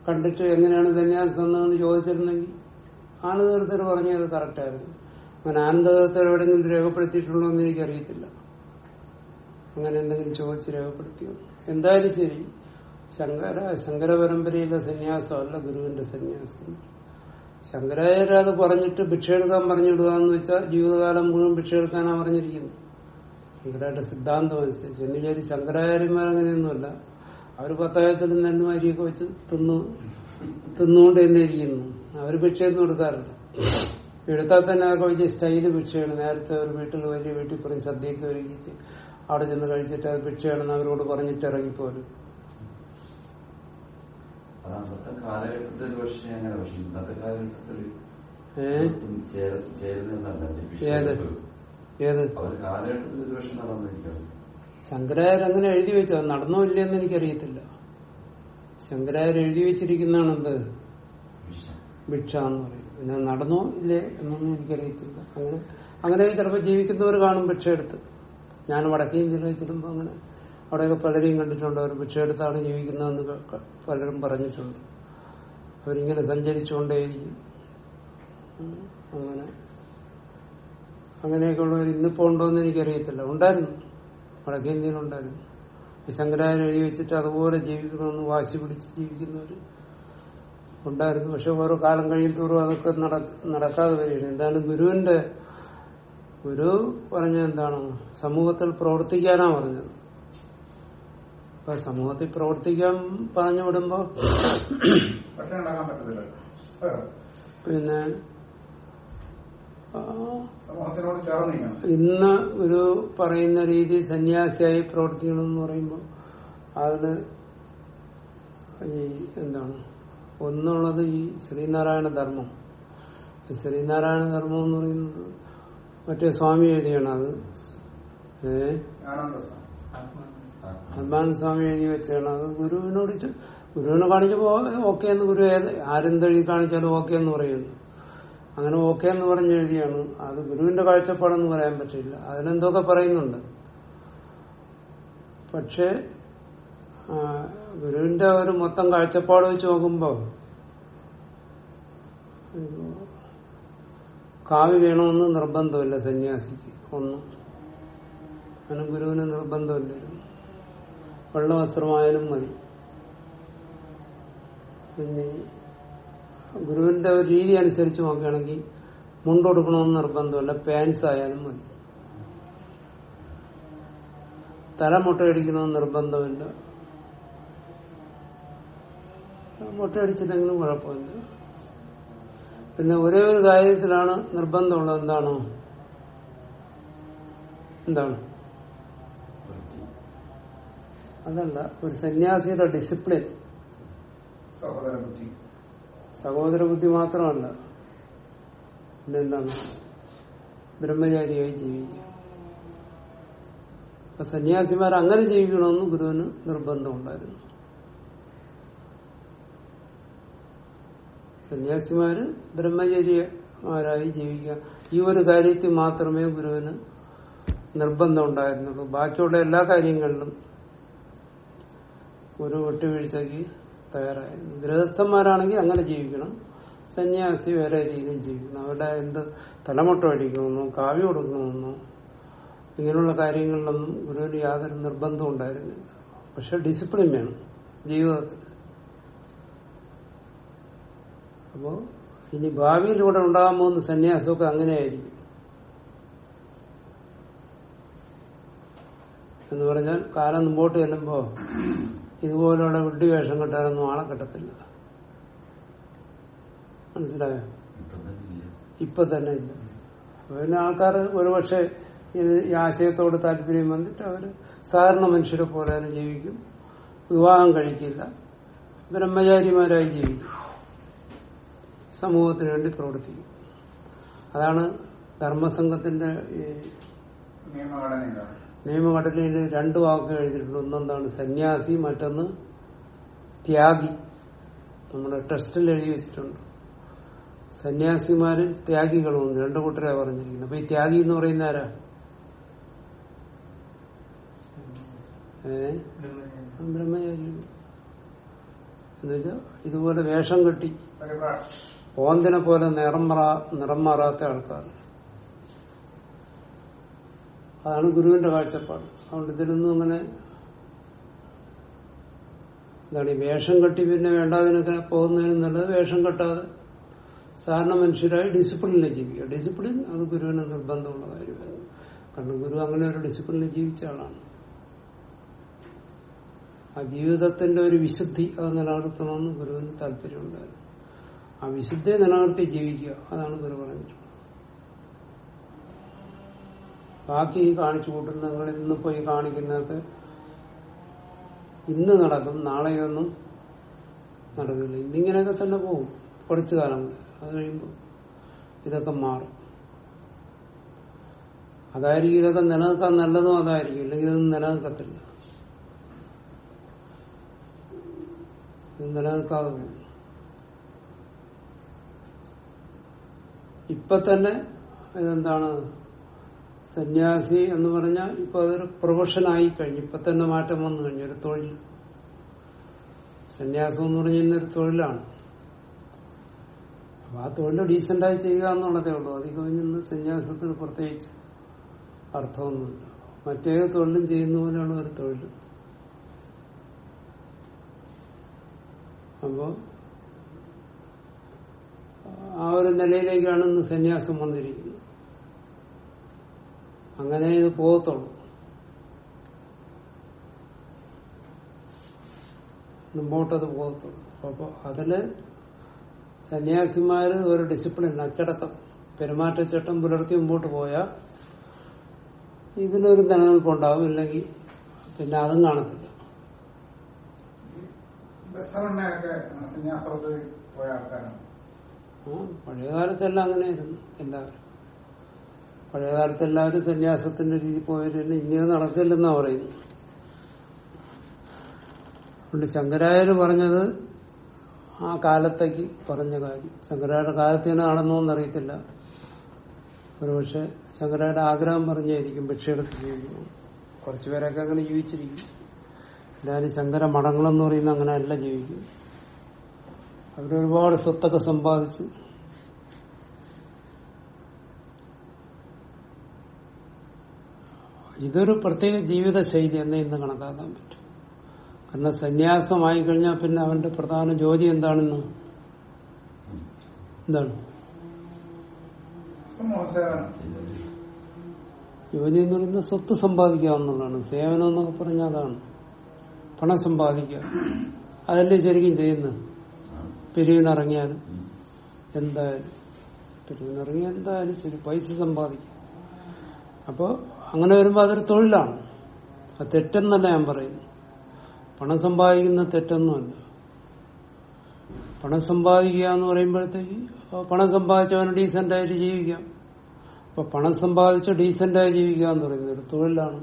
കണ്ടിട്ട് എങ്ങനെയാണ് സന്യാസം തന്നതെന്ന് ചോദിച്ചിരുന്നെങ്കിൽ ആനന്ദ തീർത്ഥർ പറഞ്ഞത് കറക്റ്റായിരുന്നു അങ്ങനെ ആനന്ദ തീർത്ഥർ എവിടെയെങ്കിലും രേഖപ്പെടുത്തിയിട്ടുണ്ടോ എന്ന് എനിക്കറിയത്തില്ല. അങ്ങനെ എന്തെങ്കിലും ചോദിച്ച് രേഖപ്പെടുത്തിയോ? എന്തായാലും ശരി. ശങ്കര ശങ്കര പരമ്പരയിലെ സന്യാസമല്ല ഗുരുവിന്റെ സന്യാസം. ശങ്കരാചാര്യ അത് പറഞ്ഞിട്ട് ഭിക്ഷ എടുക്കാൻ പറഞ്ഞിടുക എന്ന് വെച്ചാൽ ജീവിതകാലം മുഴുവൻ ഭിക്ഷ എടുക്കാനാ പറഞ്ഞിരിക്കുന്നത്. ശങ്കരായുടെ സിദ്ധാന്തം അനുസരിച്ച്. എന്ന് വിചാരി ശങ്കരാചാര്യന്മാർ അങ്ങനെയൊന്നുമല്ല അവർ പത്തായത്തിൽ നെല്ലും അരിയൊക്കെ വെച്ച് തിന്നു തിന്നുകൊണ്ട് തന്നെ ഇരിക്കുന്നു. അവർ ഭിക്ഷയൊന്നും എടുക്കാറില്ല. എടുത്താൽ തന്നെ അതൊക്കെ വലിയ സ്റ്റൈൽ ഭിക്ഷയാണ്. നേരത്തെ ഒരു വീട്ടിൽ വലിയ വീട്ടിൽ പറയും സദ്യയൊക്കെ ഒരുക്കിയിട്ട് അവിടെ ചെന്ന് കഴിച്ചിട്ട് അത് ഭിക്ഷയാണെന്ന് അവരോട് പറഞ്ഞിട്ട് ഇറങ്ങിപ്പോരും. ഏത്? ശങ്കരാചാര്യ അങ്ങനെ എഴുതി വെച്ചത് നടന്നോ ഇല്ലെന്ന് എനിക്കറിയത്തില്ല. ശങ്കരാചാര്യ എഴുതി വെച്ചിരിക്കുന്നതാണ് എന്ത് ഭിക്ഷ എന്ന് പറയും. പിന്നെ നടന്നോ ഇല്ലേ എന്നൊന്നും എനിക്കറിയത്തില്ല. അങ്ങനെ അങ്ങനെ ചിലപ്പോൾ ജീവിക്കുന്നവർ കാണും ഭിക്ഷ എടുത്ത് ഞാൻ വടക്കേ ഇന്ത്യയിൽ അങ്ങനെ അവിടെയൊക്കെ പലരെയും കണ്ടിട്ടുണ്ട്. അവർ ഭിക്ഷ എടുത്താണ് ജീവിക്കുന്നതെന്ന് പലരും പറഞ്ഞിട്ടുണ്ട്. അവരിങ്ങനെ സഞ്ചരിച്ചുകൊണ്ടേയിരിക്കും. അങ്ങനെ. അങ്ങനെയൊക്കെയുള്ളവർ ഇന്നിപ്പോ ഉണ്ടോ എന്ന് എനിക്കറിയത്തില്ല. ഉണ്ടായിരുന്നു. വടക്കേ ഇന്ത്യയിലുണ്ടായിരുന്നു ശങ്കരാചാര്യ എഴുതി വെച്ചിട്ട് അതുപോലെ ജീവിക്കണമെന്ന് വാശി പിടിച്ച് ജീവിക്കുന്നവർ ഉണ്ടായിരുന്നു. പക്ഷെ ഓരോ കാലം കഴിയുന്തോറും അതൊക്കെ നടക്കാതെ വരികയാണ്. എന്താണ് ഗുരുവിന്റെ ഗുരു പറഞ്ഞ എന്താണ്? സമൂഹത്തിൽ പ്രവർത്തിക്കാനാ പറഞ്ഞത്. അപ്പൊ സമൂഹത്തിൽ പ്രവർത്തിക്കാൻ പറഞ്ഞു വിടുമ്പോ പിന്നെ ഇന്ന് ഒരു പറയുന്ന രീതി സന്യാസിയായി പ്രവർത്തിക്കണം എന്ന് പറയുമ്പോൾ അതിന് ഈ എന്താണ്? ഒന്നുള്ളത് ഈ ശ്രീനാരായണ ധർമ്മം. ശ്രീനാരായണ ധർമ്മം എന്ന് പറയുന്നത് മറ്റേ സ്വാമി എഴുതിയാണ് അത് ഹനുമാൻ സ്വാമി എഴുതി വെച്ചാണ് അത് ഗുരുവിനോട് ഗുരുവിനെ കാണിച്ചപ്പോ ഓക്കെ എന്ന് ഗുരു ആരെന്തെഴുതി കാണിച്ചാലും ഓക്കെ എന്ന് പറയുന്നു. അങ്ങനെ ഓക്കെ എന്ന് പറഞ്ഞ് എഴുതിയാണ്. അത് ഗുരുവിന്റെ കാഴ്ചപ്പാടെന്ന് പറയാൻ പറ്റില്ല. അതിനെന്തൊക്കെ പറയുന്നുണ്ട്? പക്ഷെ ഗുരുവിന്റെ ഒരു മൊത്തം കാഴ്ചപ്പാട് വെച്ച് നോക്കുമ്പോ ഇപ്പോ കാവി വേണമെന്ന് നിർബന്ധമില്ല സന്യാസിക്ക്. ഒന്നും. അങ്ങനെ ഗുരുവിന് നിർബന്ധമില്ല. വെള്ള വസ്ത്രമായാലും മതി. പിന്നെ ഗുരുവിന്റെ ഒരു രീതി അനുസരിച്ച് നോക്കുകയാണെങ്കിൽ മുണ്ടൊടുക്കണമെന്ന് നിർബന്ധമില്ല പാൻസ് ആയാലും മതി. തല മുട്ടയടിക്കണമെന്ന് നിർബന്ധമില്ല. മുട്ടയടിച്ചില്ലെങ്കിലും കുഴപ്പമില്ല. പിന്നെ ഒരേ ഒരു കാര്യത്തിലാണ് നിർബന്ധമുള്ളത്. എന്താണ്? എന്താണ്? അതല്ല ഒരു സന്യാസിയുടെ ഡിസിപ്ലിൻ സഹോദര ബുദ്ധി സഹോദര ബുദ്ധി മാത്രമല്ല. പിന്നെന്താണ്? ബ്രഹ്മചാരിയായി ജീവിക്കുക. അപ്പൊ സന്യാസിമാർ അങ്ങനെ ജീവിക്കണമെന്ന് ഗുരുവിന് നിർബന്ധമുണ്ടായിരുന്നു. സന്യാസിമാര് ബ്രഹ്മചര്യമാരായി ജീവിക്കുക. ഈ ഒരു കാര്യത്തിൽ മാത്രമേ ഗുരുവിന് നിർബന്ധം ഉണ്ടായിരുന്നുള്ളൂ ബാക്കിയുള്ള എല്ലാ കാര്യങ്ങളിലും ഒരു വിട്ടുവീഴ്ചയ്ക്ക് തയ്യാറായിരുന്നു. ഗൃഹസ്ഥന്മാരാണെങ്കിൽ അങ്ങനെ ജീവിക്കണം. സന്യാസി വേറെ രീതിയിൽ ജീവിക്കണം. അവരുടെ എന്ത് തലമുട്ട അടിക്കണമെന്നോ കാവ്യം കൊടുക്കണമെന്നോ ഇങ്ങനെയുള്ള കാര്യങ്ങളിലൊന്നും ഗുരുവിന് യാതൊരു നിർബന്ധം ഉണ്ടായിരുന്നില്ല. പക്ഷെ ഡിസിപ്ലിൻ വേണം. ജീവിതത്തിൽ അപ്പോ ഇനി ഭാവിയിലൂടെ ഉണ്ടാകാൻ പോകുന്ന സന്യാസമൊക്കെ അങ്ങനെയായിരിക്കും. എന്ന് പറഞ്ഞാൽ കാലം മുമ്പോട്ട് ചെല്ലുമ്പോ ഇതുപോലെയുള്ള വിഡ്ഢി വേഷം കെട്ടാനൊന്നും ആളെ കെട്ടത്തില്ല. മനസ്സിലായോ? ഇപ്പൊ തന്നെ ഇല്ല. പിന്നെ ആൾക്കാർ ഒരുപക്ഷെ ഇത് ഈ ആശയത്തോട് താല്പര്യം വന്നിട്ട് അവർ സാധാരണ മനുഷ്യരെ പോലെ തന്നെ ജീവിക്കും. വിവാഹം കഴിക്കില്ല. ബ്രഹ്മചാരിമാരായി ജീവിക്കും. സമൂഹത്തിന് വേണ്ടി പ്രവർത്തിക്കും. അതാണ് ധർമ്മസംഘത്തിന്റെ ഈ നിയമഘടനയിൽ രണ്ടു വാക്കുകൾ എഴുതിയിട്ടുണ്ട്. ഒന്നെന്താണ് സന്യാസി മറ്റൊന്ന് ത്യാഗി. നമ്മുടെ ടെസ്റ്റിൽ എഴുതി വെച്ചിട്ടുണ്ട്. സന്യാസിമാരും ത്യാഗികളും ഒന്ന് രണ്ടു കൂട്ടരെ പറഞ്ഞിരിക്കുന്നത്. അപ്പൊ ഈ ത്യാഗി എന്ന് പറയുന്ന ആരാ? ബ്രഹ്മചാരി എന്നുവെച്ചാ ഇതുപോലെ വേഷം കെട്ടി. ഓന്തിനെ പോലെ നിറം മാറാ നിറം മാറാത്ത ആൾക്കാർ. അതാണ് ഗുരുവിന്റെ കാഴ്ചപ്പാട്. അതുകൊണ്ട് ഇതിലൊന്നും അങ്ങനെ എന്താണ് ഈ വേഷം കെട്ടി പിന്നെ വേണ്ടാതിനൊക്കെ പോകുന്നതിന് നല്ലത് വേഷം കെട്ടാതെ സാധാരണ മനുഷ്യരായി ഡിസിപ്ലിനിൽ ജീവിക്കുക. ഡിസിപ്ലിൻ അത് ഗുരുവിന് നിർബന്ധമുള്ള കാര്യമാണ്. കാരണം ഗുരു അങ്ങനെ ഒരു ഡിസിപ്ലിനിൽ ജീവിച്ച ആളാണ്. ആ ജീവിതത്തിന്റെ ഒരു വിശുദ്ധി അത് നിലനിർത്തണമെന്ന് ഗുരുവിന് താല്പര്യമുണ്ടായിരുന്നു. ആ വിശുദ്ധയെ നിലനിർത്തി ജീവിക്കുക. അതാണ് ഗുരു പറഞ്ഞിട്ടുള്ളത് ബാക്കി ഈ കാണിച്ചു കൂട്ടുന്ന നിങ്ങൾ ഇന്ന് പോയി കാണിക്കുന്നതൊക്കെ ഇന്ന് നടക്കും നാളെയൊന്നും നടക്കില്ല. ഇന്നിങ്ങനെയൊക്കെ തന്നെ പോകും കുറച്ചു കാലം അത് കഴിയുമ്പോൾ ഇതൊക്കെ മാറും. അതായിരിക്കും ഇതൊക്കെ നിലനിൽക്കാൻ നല്ലതും അതായിരിക്കും. ഇല്ലെങ്കിൽ ഇതൊന്നും നിലനിൽക്കത്തില്ല. ഇത് നിലനിൽക്കാതെ പോകും. ഇപ്പൊ തന്നെ ഇതെന്താണ്? സന്യാസി എന്ന് പറഞ്ഞാൽ ഇപ്പൊ അതൊരു പ്രൊഫഷനായി കഴിഞ്ഞു. ഇപ്പൊ തന്നെ മാറ്റം വന്നു കഴിഞ്ഞു ഒരു തൊഴിൽ. സന്യാസം എന്ന് പറഞ്ഞൊരു തൊഴിലാണ്. അപ്പൊ ആ തൊഴിൽ ഡീസെന്റായി ചെയ്യുക എന്നുള്ളതേ ഉള്ളൂ. അത് കഴിഞ്ഞ സന്യാസത്തിന് പ്രത്യേകിച്ച് അർത്ഥമൊന്നുമില്ല. മറ്റേത് തൊഴിലും ചെയ്യുന്ന പോലെയുള്ള ഒരു തൊഴിൽ അപ്പോ ഒരു നിലയിലേക്കാണ് ഇന്ന് സന്യാസം വന്നിരിക്കുന്നത് അങ്ങനെ ഇത് പോകത്തുള്ളൂ. മുമ്പോട്ടത് പോകത്തുള്ളൂ. അപ്പൊ അതിൽ സന്യാസിമാര് ഒരു ഡിസിപ്ലിൻ അച്ചടക്കം പെരുമാറ്റച്ചട്ടം പുലർത്തി മുമ്പോട്ട് പോയാൽ ഇതിനൊരു നിലനിൽപ്പുണ്ടാവും. ഇല്ലെങ്കിൽ പിന്നെ അതും കാണത്തില്ല. ബസവണ്ണയൊക്കെ സന്യാസത്തിൽ പോയ ആൾക്കാരാണ്. പഴയകാലത്തെല്ലാം അങ്ങനെയായിരുന്നു. എല്ലാവരും പഴയകാലത്ത് എല്ലാവരും സന്യാസത്തിന്റെ രീതി പോയവരും ഇങ്ങനെ നടക്കില്ലെന്നാ പറയുന്നു അതുകൊണ്ട് ശങ്കരായർ പറഞ്ഞത് ആ കാലത്തേക്ക് പറഞ്ഞ കാര്യം. ശങ്കരായുടെ കാലത്ത് തന്നെ നടന്നോന്നറിയത്തില്ല ഒരുപക്ഷെ ശങ്കരായുടെ ആഗ്രഹം പറഞ്ഞായിരിക്കും ഭിക്ഷയെടുത്ത് ജീവിക്കുന്നു കുറച്ചുപേരൊക്കെ അങ്ങനെ ജീവിച്ചിരിക്കും. എല്ലാവരും ശങ്കര മടങ്ങളെന്ന് പറയുന്ന അങ്ങനെ അല്ല ജീവിക്കും. അവരൊരുപാട് സ്വത്തൊക്കെ സമ്പാദിച്ച്. ഇതൊരു പ്രത്യേക ജീവിത ശൈലി എന്നെ ഇന്ന് കണക്കാക്കാൻ പറ്റും. കാരണം സന്യാസമായി കഴിഞ്ഞാൽ പിന്നെ അവന്റെ പ്രധാന ജോലി എന്താണെന്ന്? എന്താണ്? ജോലി എന്ന് പറയുന്നത് സ്വത്ത് സമ്പാദിക്കുക എന്നുള്ളതാണ്. സേവനം എന്നൊക്കെ പറഞ്ഞാൽ അതാണ്. പണം സമ്പാദിക്കുക. അതല്ലേ ശരിക്കും ചെയ്യുന്നത്? പിരിവിനിറങ്ങിയാലും എന്തായാലും പിരിവിനിറങ്ങിയാൽ എന്തായാലും ശരി പൈസ സമ്പാദിക്കും. അപ്പോ അങ്ങനെ വരുമ്പോ അതൊരു തൊഴിലാണ്. അത് തെറ്റെന്നല്ല ഞാൻ പറയുന്നു പണം സമ്പാദിക്കുന്ന തെറ്റൊന്നുമല്ല. പണം സമ്പാദിക്കുക എന്ന് പറയുമ്പോഴത്തേക്ക് പണം സമ്പാദിച്ചവന് ഡീസെന്റായിട്ട് ജീവിക്കാം. അപ്പൊ പണം സമ്പാദിച്ച് ഡീസെന്റായി ജീവിക്കുക എന്ന് പറയുന്നത് ഒരു തൊഴിലാണ്.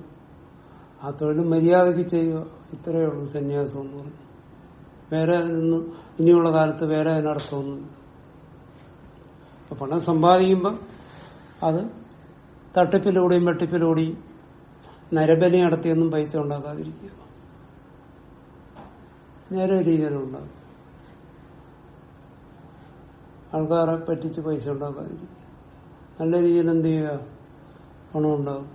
ആ തൊഴിൽ മര്യാദയ്ക്ക് ചെയ്യുക. ഇത്രയേ ഉള്ളൂ സന്യാസം എന്ന് പറയുന്നത്. വേറെ അതിനൊന്നും ഇനിയുള്ള കാലത്ത് വേറെ അതിനർത്ഥമൊന്നും പണം സമ്പാദിക്കുമ്പോൾ അത് തട്ടിപ്പിലൂടെയും വെട്ടിപ്പിലൂടെയും നരബലി നടത്തിയൊന്നും പൈസ ഉണ്ടാക്കാതിരിക്കുക. നേരെ രീതിയിലുണ്ടാകും ആൾക്കാരെ പറ്റിച്ച് പൈസ ഉണ്ടാക്കാതിരിക്കുക. നല്ല രീതിയിൽ എന്ത് ചെയ്യുക? പണം ഉണ്ടാകുക.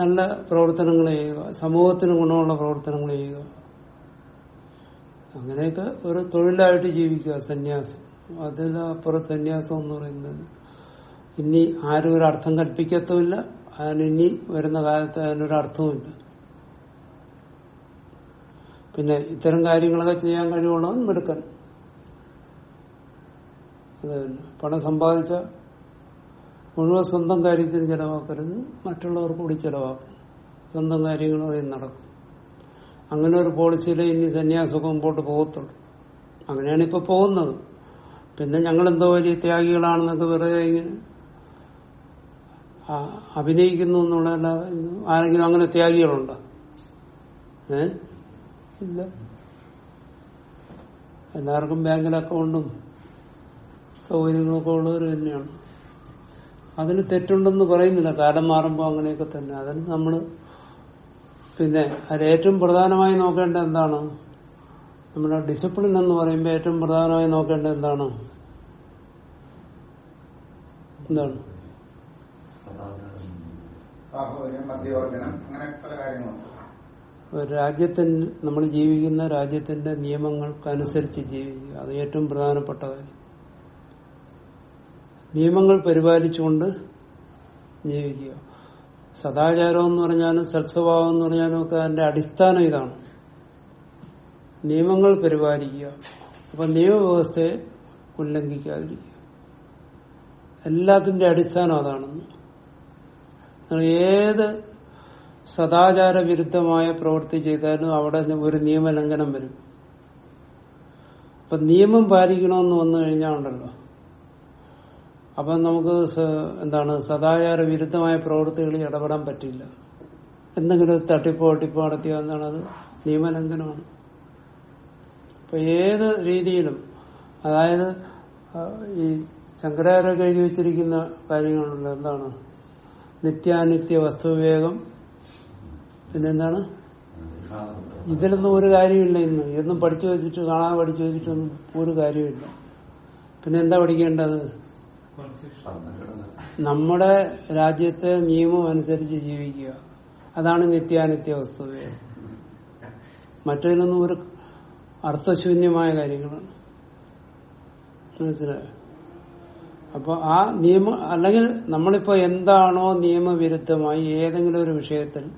നല്ല പ്രവർത്തനങ്ങൾ ചെയ്യുക. സമൂഹത്തിന് ഗുണമുള്ള പ്രവർത്തനങ്ങൾ ചെയ്യുക. അങ്ങനെയൊക്കെ ഒരു തൊഴിലായിട്ട് ജീവിക്കുക സന്യാസം. അതിലപ്പുറം സന്യാസം എന്ന് പറയുന്നത്. ഇനി ആരും ഒരു അർത്ഥം കൽപ്പിക്കത്തുമില്ല. അതിന് വരുന്ന കാലത്ത് അതിനൊരു അർത്ഥവുമില്ല. പിന്നെ ഇത്തരം കാര്യങ്ങളൊക്കെ ചെയ്യാൻ കഴിവുള്ളവൻ മിടുക്കൻ. അത് പണം സമ്പാദിച്ച മുഴുവൻ സ്വന്തം കാര്യത്തിന് ചെലവാക്കരുത്. മറ്റുള്ളവർക്ക് കൂടി ചെലവാക്കും. സ്വന്തം കാര്യങ്ങളും അതിൽ നടക്കും. അങ്ങനെ ഒരു പോളിസിയിൽ ഇനി സന്യാസമൊക്കെ മുമ്പോട്ട് പോകത്തുള്ളൂ. അങ്ങനെയാണ് ഇപ്പൊ പോകുന്നത്. പിന്നെ ഞങ്ങൾ എന്തോ വലിയ ത്യാഗികളാണെന്നൊക്കെ വെറുതെ ഇങ്ങനെ അഭിനയിക്കുന്നു എന്നുള്ളതല്ലാതെ ആരെങ്കിലും അങ്ങനെ ത്യാഗികളുണ്ടോ? ഏ? ഇല്ല. എല്ലാവർക്കും ബാങ്കിൽ അക്കൗണ്ടും സൗകര്യങ്ങളൊക്കെ ഉള്ളവർ തന്നെയാണ്. അതിന് തെറ്റുണ്ടെന്ന് പറയുന്നില്ല. കാലം മാറുമ്പോൾ അങ്ങനെയൊക്കെ തന്നെ. അതിന് നമ്മൾ പിന്നെ അതിൽ ഏറ്റവും പ്രധാനമായി നോക്കേണ്ട എന്താണ്? നമ്മുടെ ഡിസിപ്ലിൻ എന്ന് പറയുമ്പോൾ ഏറ്റവും പ്രധാനമായി നോക്കേണ്ട എന്താണ്? എന്താണ്? ഒരു രാജ്യത്തിന് നമ്മൾ ജീവിക്കുന്ന രാജ്യത്തിന്റെ നിയമങ്ങൾക്കനുസരിച്ച് ജീവിക്കുക. അത് ഏറ്റവും പ്രധാനപ്പെട്ട കാര്യം. നിയമങ്ങൾ പരിപാലിച്ചുകൊണ്ട് ജീവിക്കുക. സദാചാരം എന്ന് പറഞ്ഞാലും സത്സ്വഭാവം എന്ന് പറഞ്ഞാലും ഒക്കെ അതിന്റെ അടിസ്ഥാനം ഇതാണ്. നിയമങ്ങൾ പരിപാലിക്കുക. അപ്പൊ നിയമവ്യവസ്ഥയെ ഉല്ലംഘിക്കാതിരിക്കുക. എല്ലാത്തിന്റെ അടിസ്ഥാനം അതാണെന്ന് ഏത് സദാചാര വിരുദ്ധമായ പ്രവൃത്തി ചെയ്താലും അവിടെ ഒരു നിയമലംഘനം വരും. അപ്പൊ നിയമം പാലിക്കണമെന്ന് വന്നു കഴിഞ്ഞാൽ ഉണ്ടല്ലോ. അപ്പൊ നമുക്ക് എന്താണ് സദാചാര വിരുദ്ധമായ പ്രവൃത്തികളിൽ ഇടപെടാൻ പറ്റില്ല. എന്തെങ്കിലും തട്ടിപ്പോ ഒട്ടിപ്പോ നടത്തിയോ എന്താണ് അത്? നിയമലംഘനമാണ്. അപ്പൊ ഏത് രീതിയിലും അതായത് ഈ ശങ്കരാചാര്യ എഴുതി വെച്ചിരിക്കുന്ന കാര്യങ്ങളുണ്ട് എന്താണ്? നിത്യാനിത്യ വസ്തുവിവേകം പിന്നെന്താണ് ഇതിലൊന്നും ഒരു കാര്യമില്ല ഇന്ന്. എന്നും പഠിച്ചു വെച്ചിട്ട് കാണാതെ പഠിച്ചു വെച്ചിട്ടൊന്നും ഒരു കാര്യമില്ല. പിന്നെ എന്താ പഠിക്കേണ്ടത്? നമ്മുടെ രാജ്യത്തെ നിയമം അനുസരിച്ച് ജീവിക്കുക. അതാണ് നിത്യാനിത്യ വസ്തുത. മറ്റതിനൊന്നും ഒരു അർത്ഥശൂന്യമായ കാര്യങ്ങളാണ്. മനസ്സിലായോ? അപ്പൊ ആ നിയമ അല്ലെങ്കിൽ നമ്മളിപ്പോ എന്താണോ നിയമവിരുദ്ധമായി ഏതെങ്കിലും ഒരു വിഷയത്തിൽ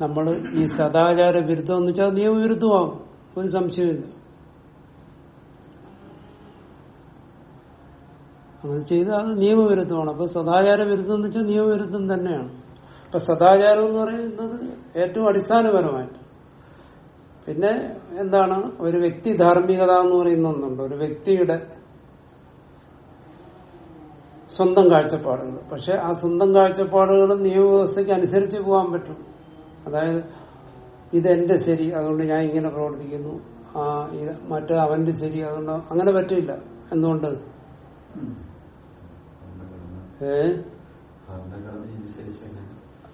നമ്മൾ ഈ സദാചാര വിരുദ്ധം എന്ന് വെച്ചാൽ നിയമവിരുദ്ധമാവും. ഒരു സംശയമില്ല അങ്ങനെ ചെയ്താൽ അത് നിയമവിരുദ്ധമാണ്. അപ്പൊ സദാചാര വിരുദ്ധം എന്ന് വെച്ചാൽ നിയമവിരുദ്ധം തന്നെയാണ്. അപ്പൊ സദാചാരം എന്ന് പറയുന്നത് ഏറ്റവും അടിസ്ഥാനപരമായിട്ട്. പിന്നെ എന്താണ്? ഒരു വ്യക്തി ധാർമ്മികത എന്ന് പറയുന്ന ഒന്നുണ്ട്. ഒരു വ്യക്തിയുടെ സ്വന്തം കാഴ്ചപ്പാടുകൾ. പക്ഷെ ആ സ്വന്തം കാഴ്ചപ്പാടുകൾ നിയമവ്യവസ്ഥയ്ക്ക് അനുസരിച്ച് പോകാൻ പറ്റും. അതായത് ഇതെന്റെ ശരി അതുകൊണ്ട് ഞാൻ ഇങ്ങനെ പ്രവർത്തിക്കുന്നു. ആ ഇത് മറ്റേ അവന്റെ ശരി അതുകൊണ്ട് അങ്ങനെ പറ്റില്ല. എന്തുകൊണ്ട്? ഏ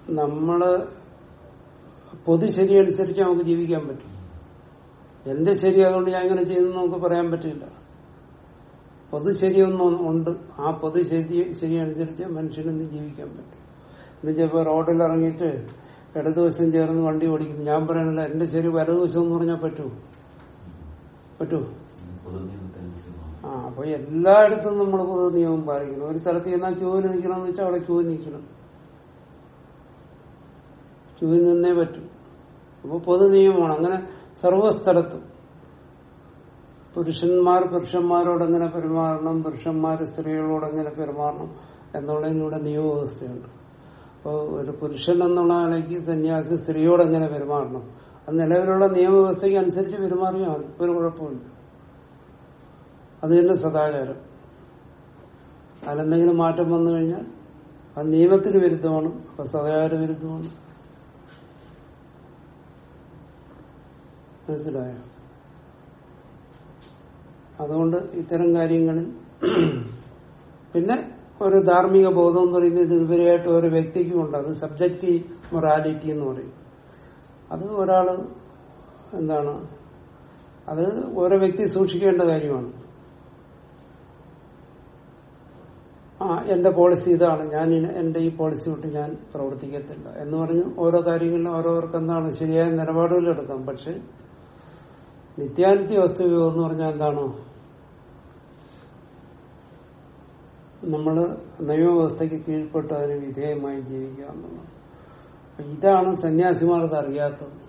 നമ്മൾ പൊതു ശരി അനുസരിച്ച് നമുക്ക് ജീവിക്കാൻ പറ്റും. എന്റെ ശരി അതുകൊണ്ട് ഞാൻ ഇങ്ങനെ ചെയ്യുന്നു നമുക്ക് പറയാൻ പറ്റില്ല. പൊതു ശരിയൊന്നും ഉണ്ട്. ആ പൊതു ശരി ശരി അനുസരിച്ച് മനുഷ്യനെന്ത് ജീവിക്കാൻ പറ്റും. എന്നുവെച്ചപ്പോ റോഡിൽ ഇറങ്ങിയിട്ട് ഇടതുവശം ചേർന്ന് വണ്ടി ഓടിക്കും ഞാൻ പറയാനില്ല എന്റെ ശരി വലതുവശം എന്ന് പറഞ്ഞാൽ പറ്റൂ? പറ്റൂ? അപ്പൊ എല്ലായിടത്തും നമ്മൾ പൊതു നിയമം പാലിക്കണം. ഒരു സ്ഥലത്ത് ചെന്നാൽ ക്യൂവിൽ നിൽക്കണം വെച്ചാൽ അവിടെ ക്യൂവിൽ നിൽക്കണം. ക്യൂവിൽ നിന്നേ പറ്റും. അപ്പൊ പൊതു നിയമമാണ് അങ്ങനെ സർവസ്ഥലത്തും പുരുഷന്മാർ പുരുഷന്മാരോട് എങ്ങനെ പെരുമാറണം? പുരുഷന്മാർ സ്ത്രീകളോട് എങ്ങനെ പെരുമാറണം? എന്നുള്ളതിലൂടെ നിയമവ്യവസ്ഥയുണ്ട്. അപ്പോൾ ഒരു പുരുഷൻ എന്നുള്ള നിലയ്ക്ക് സന്യാസി സ്ത്രീയോട് എങ്ങനെ പെരുമാറണം? അത് നിലവിലുള്ള നിയമവ്യവസ്ഥയ്ക്ക് അനുസരിച്ച് പെരുമാറിയാൽ ഒരു കുഴപ്പമില്ല അത് തന്നെ സദാചാരം. അതിലെന്തെങ്കിലും മാറ്റം വന്നു കഴിഞ്ഞാൽ അത് നിയമത്തിന് വിരുദ്ധമാണ് അപ്പൊ സദാചാര വിരുദ്ധമാണ്. മനസ്സിലായോ? അതുകൊണ്ട് ഇത്തരം കാര്യങ്ങളിൽ പിന്നെ ഒരു ധാർമ്മിക ബോധം എന്ന് പറയുന്നത് ഇത് ഉപരിയായിട്ട് ഒരു വ്യക്തിക്കും ഉണ്ട്. അത് സബ്ജക്റ്റീവ് മൊറാലിറ്റി എന്ന് പറയും. അത് ഒരാൾ എന്താണ്? അത് ഓരോ വ്യക്തി സൂക്ഷിക്കേണ്ട കാര്യമാണ്. ആ എന്റെ പോളിസി ഇതാണ്. ഞാൻ എന്റെ ഈ പോളിസി വിട്ട് ഞാൻ പ്രവർത്തിക്കത്തില്ല. എന്ന് പറഞ്ഞ് ഓരോ കാര്യങ്ങളിലും ഓരോർക്ക് എന്താണ് ശരിയായ നിലപാടുകൾ എടുക്കാം. പക്ഷെ നിത്യാനിത്യ വസ്തുവിയോഗം എന്ന് പറഞ്ഞാൽ എന്താണ്? നമ്മൾ നിയമവ്യവസ്ഥയ്ക്ക് കീഴ്പ്പെട്ട് അതിന് വിധേയമായി ജീവിക്കുക എന്നുള്ളത്. ഇതാണ് സന്യാസിമാർക്ക് അറിയാത്തത്.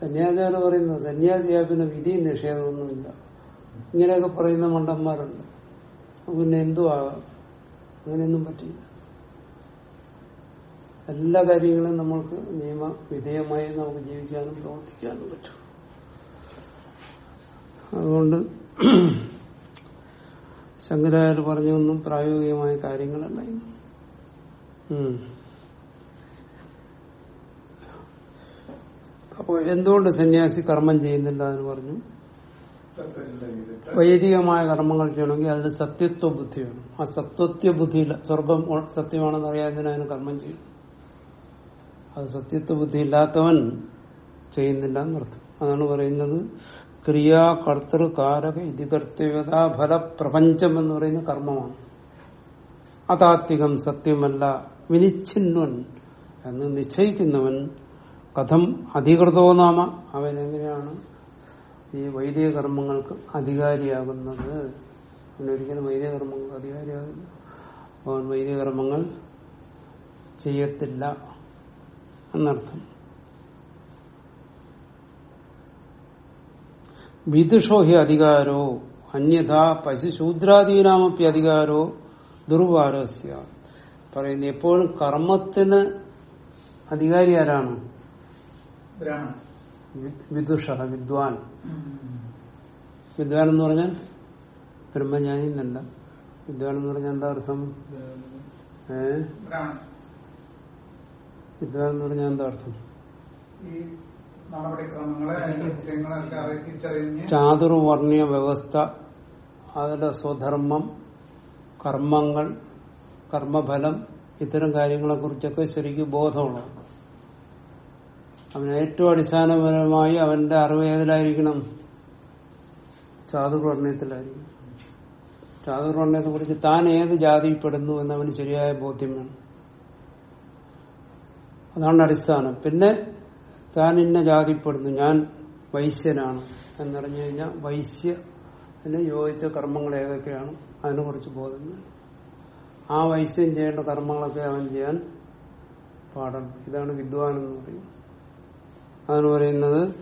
സന്യാസിമാര് പറയുന്നത് സന്യാസിയാ പിന്നെ വിധി നിഷേധമൊന്നുമില്ല. ഇങ്ങനെയൊക്കെ പറയുന്ന മണ്ടന്മാരുണ്ട്. പിന്നെ എന്തു ആകാം അങ്ങനെയൊന്നും പറ്റില്ല എല്ലാ കാര്യങ്ങളും നമ്മൾക്ക് നിയമ വിധേയമായി നമുക്ക് ജീവിക്കാനും പ്രവർത്തിക്കാനും പറ്റും അതുകൊണ്ട് ശങ്കരാചാര്യ പറഞ്ഞൊന്നും പ്രായോഗികമായ കാര്യങ്ങളല്ല. ഉം. എന്തുകൊണ്ട് സന്യാസി കർമ്മം ചെയ്യുന്നില്ല എന്ന് പറഞ്ഞു വൈദികമായ കർമ്മങ്ങൾ ചെയ്യണമെങ്കിൽ അതിന് സത്യത്വ ബുദ്ധി വേണം ആ സത്വത്വ ബുദ്ധിയില്ല. സ്വർഗം സത്യമാണെന്ന് അറിയാതിന് അതിന് കർമ്മം ചെയ്യും അത് സത്യത്വ ബുദ്ധി ഇല്ലാത്തവൻ ചെയ്യുന്നില്ല എന്നർത്ഥം. അതാണ് പറയുന്നത് ക്രിയാ കർത്തൃ കാരക ഇതി കർത്തവ്യത ഫല പ്രപഞ്ചം എന്ന് പറയുന്ന കർമ്മമാണ്. അതാത്വികം സത്യമല്ല വിനിച്ഛിന്നവൻ എന്ന് നിശ്ചയിക്കുന്നവൻ കഥം അധികൃതോ നാമ. അവൻ എങ്ങനെയാണ്? ഈ വൈദിക കർമ്മങ്ങൾക്ക് അധികാരിയാകുന്നത്. ഒരിക്കലും വൈദിക കർമ്മങ്ങൾക്ക് അധികാരിയാകുന്നു. അവൻ വൈദിക കർമ്മങ്ങൾ ചെയ്യത്തില്ല എന്നർത്ഥം. വിദുഷോ ഹി അധികാരോ അന്യഥ പശുശൂദ്രാദീനാമപ്പി അധികാരോ ദുർവാരസ്യ പറയുന്നു എപ്പോഴും കർമ്മത്തിന് അധികാരി ആരാണ്? വിദുഷ വിദ്വാൻ. വിദ്വാൻ എന്ന് പറഞ്ഞാൽ ബ്രഹ്മജ്ഞാനി എന്നല്ല വിദ്വാൻ എന്ന് പറഞ്ഞാൽ എന്താ അർത്ഥം? ഏ? വിദ്വാൻ എന്ന് പറഞ്ഞാൽ എന്താ അർത്ഥം? ചാതുർവർണീയ വ്യവസ്ഥ അതിന്റെ സ്വധർമ്മം കർമ്മങ്ങൾ കർമ്മഫലം ഇത്തരം കാര്യങ്ങളെ കുറിച്ചൊക്കെ ശരിക്കും ബോധമുള്ളത് അവന് ഏറ്റവും അടിസ്ഥാനപരമായി അവന്റെ അറിവ് ഏതിലായിരിക്കണം? ചാതുർവർണയത്തിലായിരിക്കും ചാതുർവർണയത്തെ കുറിച്ച് താൻ ഏത് ജാതിയിൽപ്പെടുന്നു എന്ന് അവന് ശരിയായ ബോധ്യം വേണം. അതാണ് അടിസ്ഥാനം. പിന്നെ താൻ ഇന്ന ജാതിപ്പെടുന്നു ഞാൻ വൈശ്യനാണ് എന്നറിഞ്ഞു കഴിഞ്ഞാൽ വൈശ്യന് യോജിച്ച കർമ്മങ്ങൾ ഏതൊക്കെയാണ്? അതിനെ കുറിച്ച് ബോധം ആ വൈശ്യം ചെയ്യേണ്ട കർമ്മങ്ങളൊക്കെ അവൻ ചെയ്യാൻ പാടണം ഇതാണ് വിദ്വാൻ എന്ന് പറയുന്നത്. അതാണ് പറയുന്നത്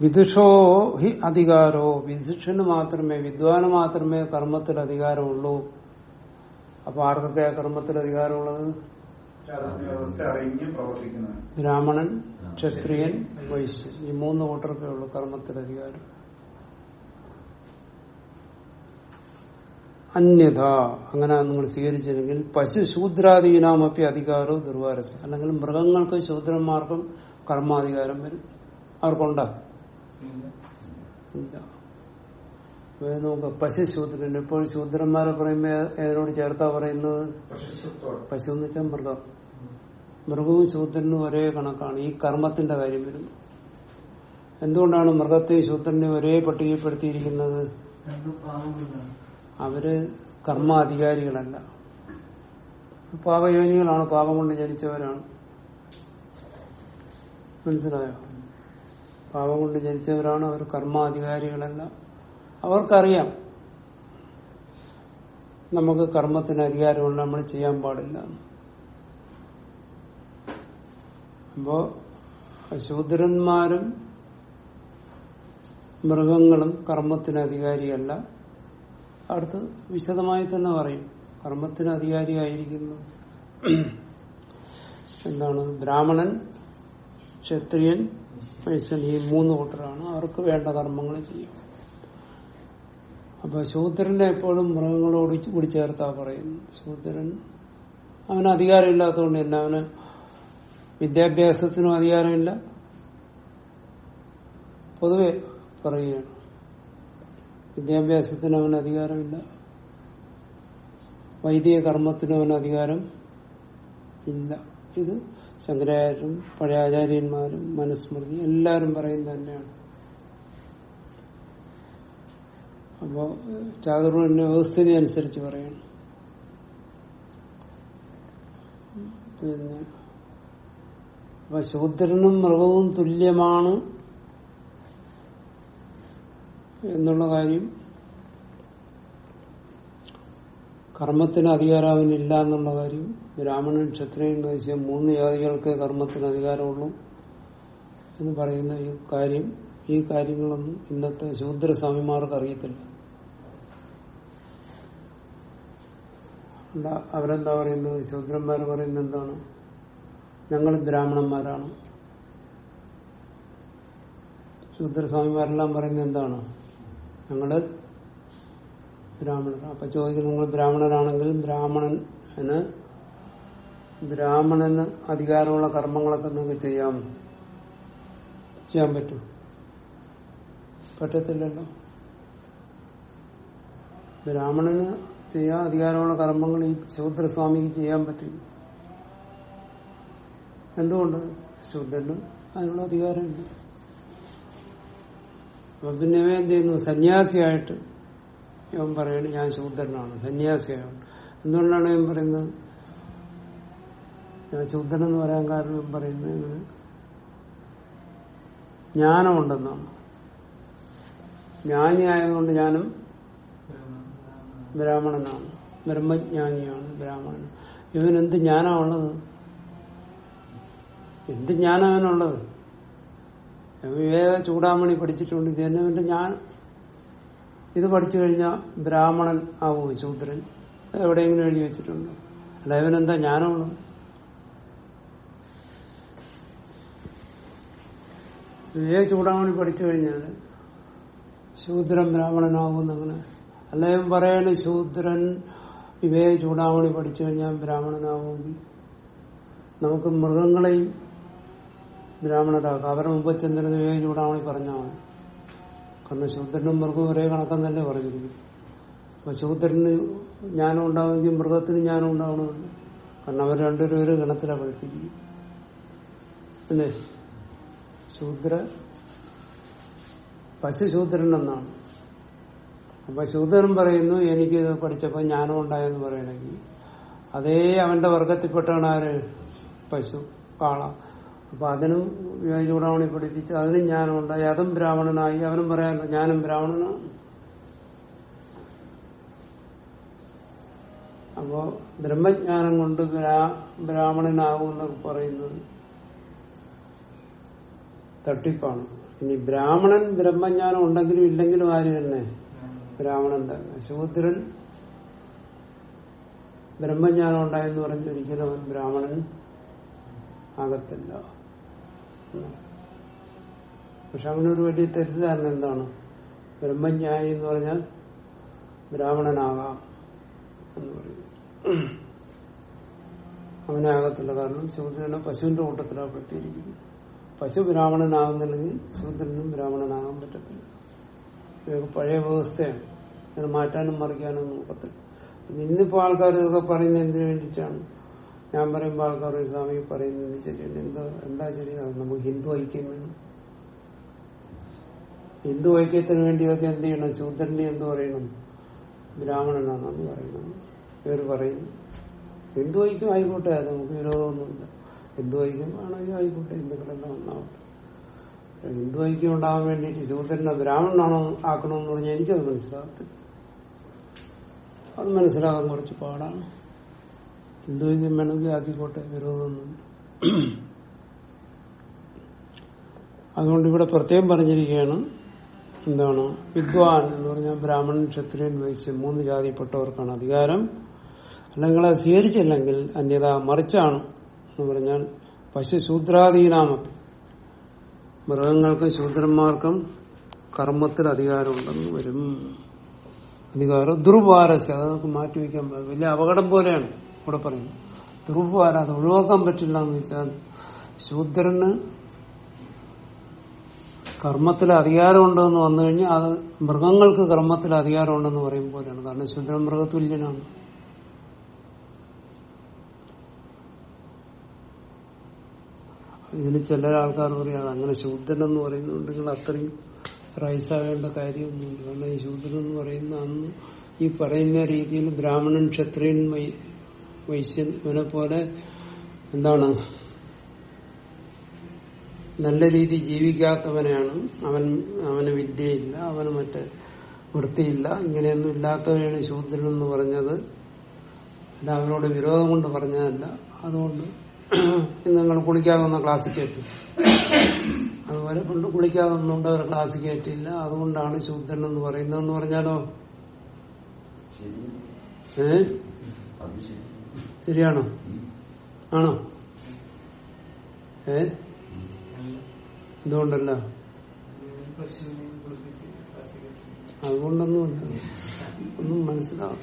വിദുഷോ ഹി അധികാരോ. വിദുഷന് മാത്രമേ വിദ്വാന് മാത്രമേ കർമ്മത്തിൽ അധികാരമുള്ളൂ. അപ്പൊ ആർക്കൊക്കെ ആ കർമ്മത്തിൽ അധികാരമുള്ളത്? ബ്രാഹ്മണൻ ക്ഷത്രിയൻ വൈശ്യൻ ഈ മൂന്ന് കൂട്ടർക്കേ ഉള്ളൂ കർമ്മത്തിൽ അധികാരം. അന്യഥ അങ്ങനെ നിങ്ങൾ സ്വീകരിച്ചില്ലെങ്കിൽ പശു ശൂദ്രാദീനാമപ്പി അധികാരോ ദുർവാരസ. അല്ലെങ്കിൽ മൃഗങ്ങൾക്കും ശൂദ്രന്മാർക്കും കർമാധികാരം വരും. അവർക്കുണ്ടാ? ഇല്ല. അപ്പൊ നോക്ക് പശു ശൂദ്രൻ ഇപ്പോൾ ശൂദ്രന്മാരെ പറയുമ്പോ ഏതിനോട് ചേർത്താ പറയുന്നത്? പശു എന്ന് വെച്ചാൽ മൃഗം. മൃഗവും ശൂദ്രനും ഒരേ കണക്കാണ്. ഈ കർമ്മത്തിന്റെ കാര്യം വരുന്നു എന്തുകൊണ്ടാണ് മൃഗത്തെയും ശൂദ്രനെയും ഒരേ പട്ടികപ്പെടുത്തിയിരിക്കുന്നത്? അവർ കർമാധികാരികളല്ല. പാപയോനികളാണ് പാപം കൊണ്ട് ജനിച്ചവരാണ്. മനസ്സിലായോ? പാപം കൊണ്ട് ജനിച്ചവരാണ് അവർ കർമാധികാരികളല്ല. അവർക്കറിയാം. നമുക്ക് കർമ്മത്തിന് അധികാരമുണ്ട് നമ്മൾ ചെയ്യാൻ പാടില്ല. അപ്പോ ശൂദ്രന്മാരും മൃഗങ്ങളും കർമ്മത്തിന് അധികാരിയല്ല. അടുത്ത് വിശദമായി തന്നെ പറയും. കർമ്മത്തിന് അധികാരിയായിരിക്കുന്നു. എന്താണ്? ബ്രാഹ്മണൻ ക്ഷത്രിയൻ വൈശ്യൻ ഈ മൂന്ന് കൂട്ടരാണ് അവർക്ക് വേണ്ട കർമ്മങ്ങൾ ചെയ്യും. അപ്പൊ ശൂദ്രനെ എപ്പോഴും മൃഗങ്ങളോട് കൂടി ചേർത്താ പറയുന്നത്. ശൂദ്രൻ അവന് അധികാരമില്ലാത്തതുകൊണ്ട് തന്നെ അവന് വിദ്യാഭ്യാസത്തിനും അധികാരമില്ല. പൊതുവെ പറയുകയാണ്. വിദ്യാഭ്യാസത്തിന് അവന് അധികാരമില്ല. വൈദിക കർമ്മത്തിന് അവന് അധികാരം ഇല്ല. ഇത് ശങ്കരാചാര്യരും പഴയ ആചാര്യന്മാരും മനുസ്മൃതി എല്ലാവരും പറയുന്നത് തന്നെയാണ്. അപ്പോ ചാതുർവിന്റെ വ്യവസ്ഥിതി അനുസരിച്ച് പറയണം. പിന്നെ അപ്പൊ ശൂദ്രനും മൃഗവും തുല്യമാണ് എന്നുള്ള കാര്യം കർമ്മത്തിന് അധികാരം ഇല്ല എന്നുള്ള കാര്യം ബ്രാഹ്മണൻ ക്ഷത്രിയൻ വൈശ്യം മൂന്ന് ജാതികൾക്ക് കർമ്മത്തിന് അധികാരമുള്ളൂ എന്ന് പറയുന്ന ഈ കാര്യം ഈ കാര്യങ്ങളൊന്നും ഇന്നത്തെ ശൂദ്രസ്വാമിമാർക്ക് അറിയത്തില്ല. അവരെന്താ പറയുന്നത്? ശൂദ്രന്മാർ പറയുന്നത് എന്താണ്? ഞങ്ങൾ ബ്രാഹ്മണന്മാരാണ്. ശൂദ്രസ്വാമിമാരെല്ലാം പറയുന്നത് എന്താണ്? ഞങ്ങൾ ബ്രാഹ്മണർ. അപ്പൊ ചോദിക്കുന്നു നിങ്ങൾ ബ്രാഹ്മണരാണെങ്കിൽ ബ്രാഹ്മണന് ബ്രാഹ്മണന് അധികാരമുള്ള കർമ്മങ്ങളൊക്കെ നിങ്ങൾക്ക് ചെയ്യാം. ചെയ്യാൻ പറ്റും. പറ്റത്തില്ലല്ലോ. ബ്രാഹ്മണന് ചെയ്യാൻ അധികാരമുള്ള കർമ്മങ്ങൾ ഈ ശൂദ്രസ്വാമിക്ക് ചെയ്യാൻ പറ്റില്ല എന്തുകൊണ്ട്? ശൂദ്രന് അതിനുള്ള അധികാരമുണ്ട്. അപ്പൊ പിന്നെ എന്ത് ചെയ്യുന്നു? സന്യാസിയായിട്ട് ഇവൻ പറയുന്നത് ഞാൻ ശൂദ്രനാണ് സന്യാസിയാണ്. എന്തുകൊണ്ടാണ് ഇവൻ പറയുന്നത്? ഞാൻ ശൂദ്രൻ എന്ന് പറയാൻ കാരണം ഇവൻ പറയുന്നത് ഇവന് ജ്ഞാനമുണ്ടെന്നാണ്. ജ്ഞാനിയായതുകൊണ്ട് ഞാനും ബ്രാഹ്മണനാണ്. ബ്രഹ്മജ്ഞാനിയാണ് ബ്രാഹ്മണൻ. ഇവൻ എന്ത് ജ്ഞാനമുള്ളത് എന്ത് ജ്ഞാനം അവനുള്ളത് വിവേക ചൂടാമണി പഠിച്ചിട്ടുണ്ട്. ഇത് തന്നെ ജ്ഞാനം. ഇത് പഠിച്ചു കഴിഞ്ഞാൽ ബ്രാഹ്മണൻ ആവോ ശൂദ്രൻ എവിടെ എവിടെയെങ്കിലും എഴുതി വെച്ചിട്ടുണ്ട്. അല്ല ഇവനെന്താ ജ്ഞാനമുള്ളത് വിവേക ചൂടാമണി പഠിച്ചു കഴിഞ്ഞാൽ ശൂദ്രൻ ബ്രാഹ്മണനാകുമെന്ന് അങ്ങനെ അല്ലെങ്കിൽ പറയാണ് ശൂദ്രൻ വിവേക ചൂടാമണി പഠിച്ചു കഴിഞ്ഞാൽ ബ്രാഹ്മണനാവും നമുക്ക് മൃഗങ്ങളെയും ബ്രാഹ്മണരാക്കാം. അവരുടെ മുമ്പ് ചെന്നിരുന്ന വിവേക ചൂടാമണി പറഞ്ഞാൽ മതി. കാരണം ശൂദ്രനും മൃഗവും ഒരേ കണക്കം തന്നെ പറഞ്ഞിരുന്നു അപ്പൊ ശൂദ്രന് ജ്ഞാനം ഉണ്ടാവുമെങ്കിൽ മൃഗത്തിന് ജ്ഞാനം ഉണ്ടാവണമല്ലോ. കാരണം അവർ രണ്ടുപേരും ഒരു ഗണത്തിലാണ് പഠിപ്പിക്കുന്നത്. അല്ലേ? ശൂദ്ര പശുശൂദ്രൻ എന്നാണ് അപ്പൊ ശൂദ്രൻ പറയുന്നു എനിക്കിത് പഠിച്ചപ്പോ ജ്ഞാനം ഉണ്ടായെന്ന് പറയണമെങ്കിൽ. അതേ അവന്റെ വർഗത്തിൽപ്പെട്ടാണ് ആര് പശു കാള. അപ്പൊ അതിനും ചൂടാമണി പഠിപ്പിച്ച് അതിനും ജ്ഞാനമുണ്ടായി അതും ബ്രാഹ്മണനായി അവനും പറയാനുള്ള ഞാനും ബ്രാഹ്മണനാണ്. അപ്പോ ബ്രഹ്മജ്ഞാനം കൊണ്ട് ബ്രാ- ബ്രാഹ്മണനാകും എന്നൊക്കെ പറയുന്നത് തട്ടിപ്പാണ്. ഇനി ബ്രാഹ്മണൻ ബ്രഹ്മജ്ഞാനം ഉണ്ടെങ്കിലും ഇല്ലെങ്കിലും ആര് തന്നെ? ബ്രാഹ്മണൻ തന്നെ. ശൂദ്രൻ ബ്രഹ്മജ്ഞാനം ഉണ്ടായെന്ന് പറഞ്ഞൊരിക്കലും അവൻ ബ്രാഹ്മണൻ ആകത്തില്ല. എന്നാണ്. അങ്ങനെ ഒരു വലിയ തെറ്റിദ്ധാരണ എന്താണ്? ബ്രഹ്മജ്ഞാനി എന്ന് പറഞ്ഞാൽ ബ്രാഹ്മണനാകാം എന്ന് പറയും. അങ്ങനെ ആകത്തില്ല കാരണം ശൂദ്രനെ പശുവിന്റെ കൂട്ടത്തിലാണ് പെട്ടിരിക്കുന്നത് പശു ബ്രാഹ്മണനാകുന്നില്ലെങ്കിൽ ശൂദ്രനും ബ്രാഹ്മണനാകാൻ പറ്റത്തില്ല. ഇതൊക്കെ പഴയ വ്യവസ്ഥയാണ്. ഇത് മാറ്റാനും മറിക്കാനും നോക്കത്തില്ല ഇന്നിപ്പോ ആൾക്കാർ ഇതൊക്കെ പറയുന്നത് എന്തിനു വേണ്ടിയിട്ടാണ്? ഞാൻ പറയുമ്പോൾ ആൾക്കാർ ഒരു സ്വാമി പറയുന്നത് ശരിയല്ല എന്താ എന്താ ശരി? അത് നമുക്ക് ഹിന്ദു ഐക്യം വേണം. ഹിന്ദു ഐക്യത്തിന് വേണ്ടിയൊക്കെ എന്ത് ചെയ്യണം? ശൂദ്രനെ എന്ത് പറയണം? ബ്രാഹ്മണനാണെന്ന് പറയണം. ഇവർ പറയുന്നു ഹിന്ദു ഐക്യം ആയിക്കോട്ടെ അത് നമുക്ക് വിരോധമൊന്നുമില്ല. ഹിന്ദു ഐക്യം ആണെങ്കിൽ ആയിക്കോട്ടെ ഹിന്ദുക്കളെല്ലാം ഒന്നാവട്ടെ ഹിന്ദു ഐക്യം ഉണ്ടാകാൻ വേണ്ടിയിട്ട് ശൂദ്രനെ ബ്രാഹ്മണനാണോ ആക്കണമെന്ന് പറഞ്ഞാൽ എനിക്കത് മനസ്സിലാകത്തില്ല. അത് മനസ്സിലാകാൻ കുറച്ച് പാടാണ്. ഹിന്ദു ചെയ്യും വേണമെങ്കിൽ ആക്കിക്കോട്ടെ വിരോധമൊന്നുമില്ല അതുകൊണ്ട് ഇവിടെ പ്രത്യേകം പറഞ്ഞിരിക്കുകയാണ് എന്താണ് വിദ്വാൻ എന്ന് പറഞ്ഞാൽ ബ്രാഹ്മണൻ ക്ഷത്രിയൻ വൈശ്യൻ മൂന്ന് ജാതിപ്പെട്ടവർക്കാണ് അധികാരം. അല്ലെങ്കിൽ അത് സ്വീകരിച്ചില്ലെങ്കിൽ അന്യത മറിച്ചാണ് എന്ന് പറഞ്ഞാൽ പശു ശൂദ്രാധീനാമപ്പി മൃഗങ്ങൾക്കും ശൂദ്രന്മാർക്കും കർമ്മത്തിൽ അധികാരമുണ്ടെന്ന് വരും. അധികാരം ദുർവാരസ് അത് നമുക്ക് മാറ്റിവെക്കാൻ വലിയ അപകടം പോലെയാണ്. ഇവിടെ പറയുന്നു ദുർവാര അത് ഒഴിവാക്കാൻ പറ്റില്ല എന്ന് വെച്ചാൽ ശൂദ്രന് കർമ്മത്തിൽ അധികാരമുണ്ടെന്ന് വന്നു കഴിഞ്ഞാൽ അത് മൃഗങ്ങൾക്ക് കർമ്മത്തിൽ അധികാരമുണ്ടെന്ന് പറയും പോലെയാണ്. കാരണം ശൂദ്രൻ മൃഗതുല്യനാണ്. ഇതിന് ചില ആൾക്കാർ പറയും അങ്ങനെ ശൂദ്രൻ എന്ന് പറയുന്നുണ്ട് നിങ്ങൾ അത്രയും റൈസാകേണ്ട കാര്യമൊന്നുമില്ല. കാരണം ഈ ശൂദ്രൻ എന്ന് പറയുന്ന അന്ന് ഈ പറയുന്ന രീതിയിൽ ബ്രാഹ്മണൻ ക്ഷത്രിയൻ വൈശ്യൻ ഇവനെ പോലെ എന്താണ്? നല്ല രീതി ജീവിക്കാത്തവനെയാണ്. അവൻ അവന് വിദ്യയില്ല അവന് മറ്റേ വൃത്തിയില്ല ഇങ്ങനെയൊന്നും ഇല്ലാത്തവനെയാണ് ശൂദ്രൻ എന്ന് പറഞ്ഞത്. അല്ല അവനോട് വിരോധം കൊണ്ട് പറഞ്ഞതല്ല. അതുകൊണ്ട് നിങ്ങൾ കുളിക്കാതെ വന്ന ക്ലാസ്സിൽ കയറ്റി. അതുപോലെ കൊണ്ട് കുളിക്കാതെ വന്നുകൊണ്ട് അവർ ക്ലാസ്സിൽ കയറ്റിയില്ല അതുകൊണ്ടാണ് ശൂദ്രൻ എന്ന് പറയുന്നതെന്ന് പറഞ്ഞാലോ? ഏ? ശരിയാണോ? ആണോ? ഏ? എന്തുകൊണ്ടല്ല? അതുകൊണ്ടൊന്നും ഒന്നും മനസ്സിലാവും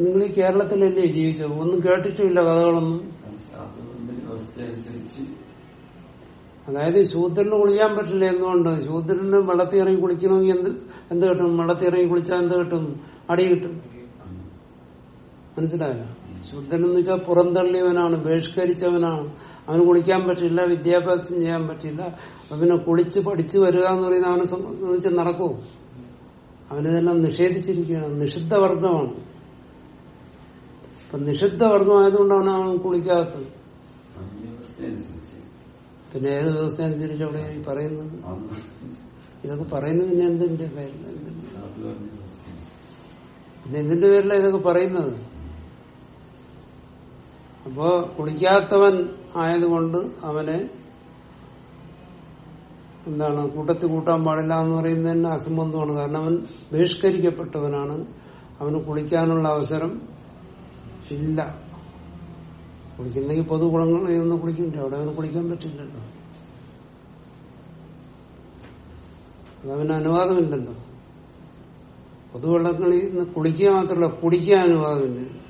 നിങ്ങൾ ഈ കേരളത്തിലല്ലേ ജീവിച്ചത്? ഒന്നും കേട്ടിട്ടുമില്ല കഥകളൊന്നും. അവസ്ഥ അനുസരിച്ച് അതായത് ശൂദ്രന് കുളിക്കാൻ പറ്റില്ല എന്തുകൊണ്ട്? ശൂദ്രന് വെള്ളത്തിൽ ഇറങ്ങി കുളിക്കണമെങ്കിൽ എന്ത് എന്ത് കിട്ടും? വെള്ളത്തിൽ ഇറങ്ങി കുളിച്ചാൽ എന്ത് കിട്ടും? അടി കിട്ടും. മനസ്സിലായോ? ശൂദ്രൻ എന്ന് വെച്ചാൽ പുറന്തള്ളിയവനാണ് ബഹിഷ്കരിച്ചവനാണ്. അവന് കുളിക്കാൻ പറ്റില്ല വിദ്യാഭ്യാസം ചെയ്യാൻ പറ്റില്ല. അവനെ കുളിച്ച് പഠിച്ചു വരിക എന്ന് പറയുന്ന അവനെ സംബന്ധിച്ച് നടക്കൂ. അവനിതെല്ലാം നിഷേധിച്ചിരിക്കുകയാണ്. നിഷിദ്ധ വർഗമാണ് അപ്പൊ നിഷിദ്ധ വർഗമായതുകൊണ്ടാണ് അവൻ കുളിക്കാത്തത്. പിന്നെ ഏത് വ്യവസ്ഥ അനുസരിച്ച് അവിടെ ഈ പറയുന്നത്? ഇതൊക്കെ പറയുന്നത് പിന്നെ എന്തിന്റെ പേരിൽ പിന്നെ എന്തിന്റെ പേരിലാണ് ഇതൊക്കെ പറയുന്നത്? അപ്പോ കുളിക്കാത്തവൻ ആയതുകൊണ്ട് അവനെ എന്താണ് കൂട്ടത്തിൽ കൂട്ടാൻ പാടില്ല എന്ന് പറയുന്നത് തന്നെ അസംബന്ധമാണ്. കാരണം അവൻ ബഹിഷ്കരിക്കപ്പെട്ടവനാണ്. അവന് കുളിക്കാനുള്ള അവസരം ഇല്ല. കുളിക്കുന്നെങ്കിൽ പൊതുകുളങ്ങളിൽ ഒന്ന് കുളിക്കണ്ടേ? അവിടെ ഒന്ന് കുളിക്കാൻ പറ്റില്ലല്ലോ. അതവന് അനുവാദമില്ലല്ലോ. പൊതുവെള്ളങ്ങളിൽ നിന്ന് കുളിക്കുക മാത്രമല്ല കുടിക്കാൻ അനുവാദമില്ല.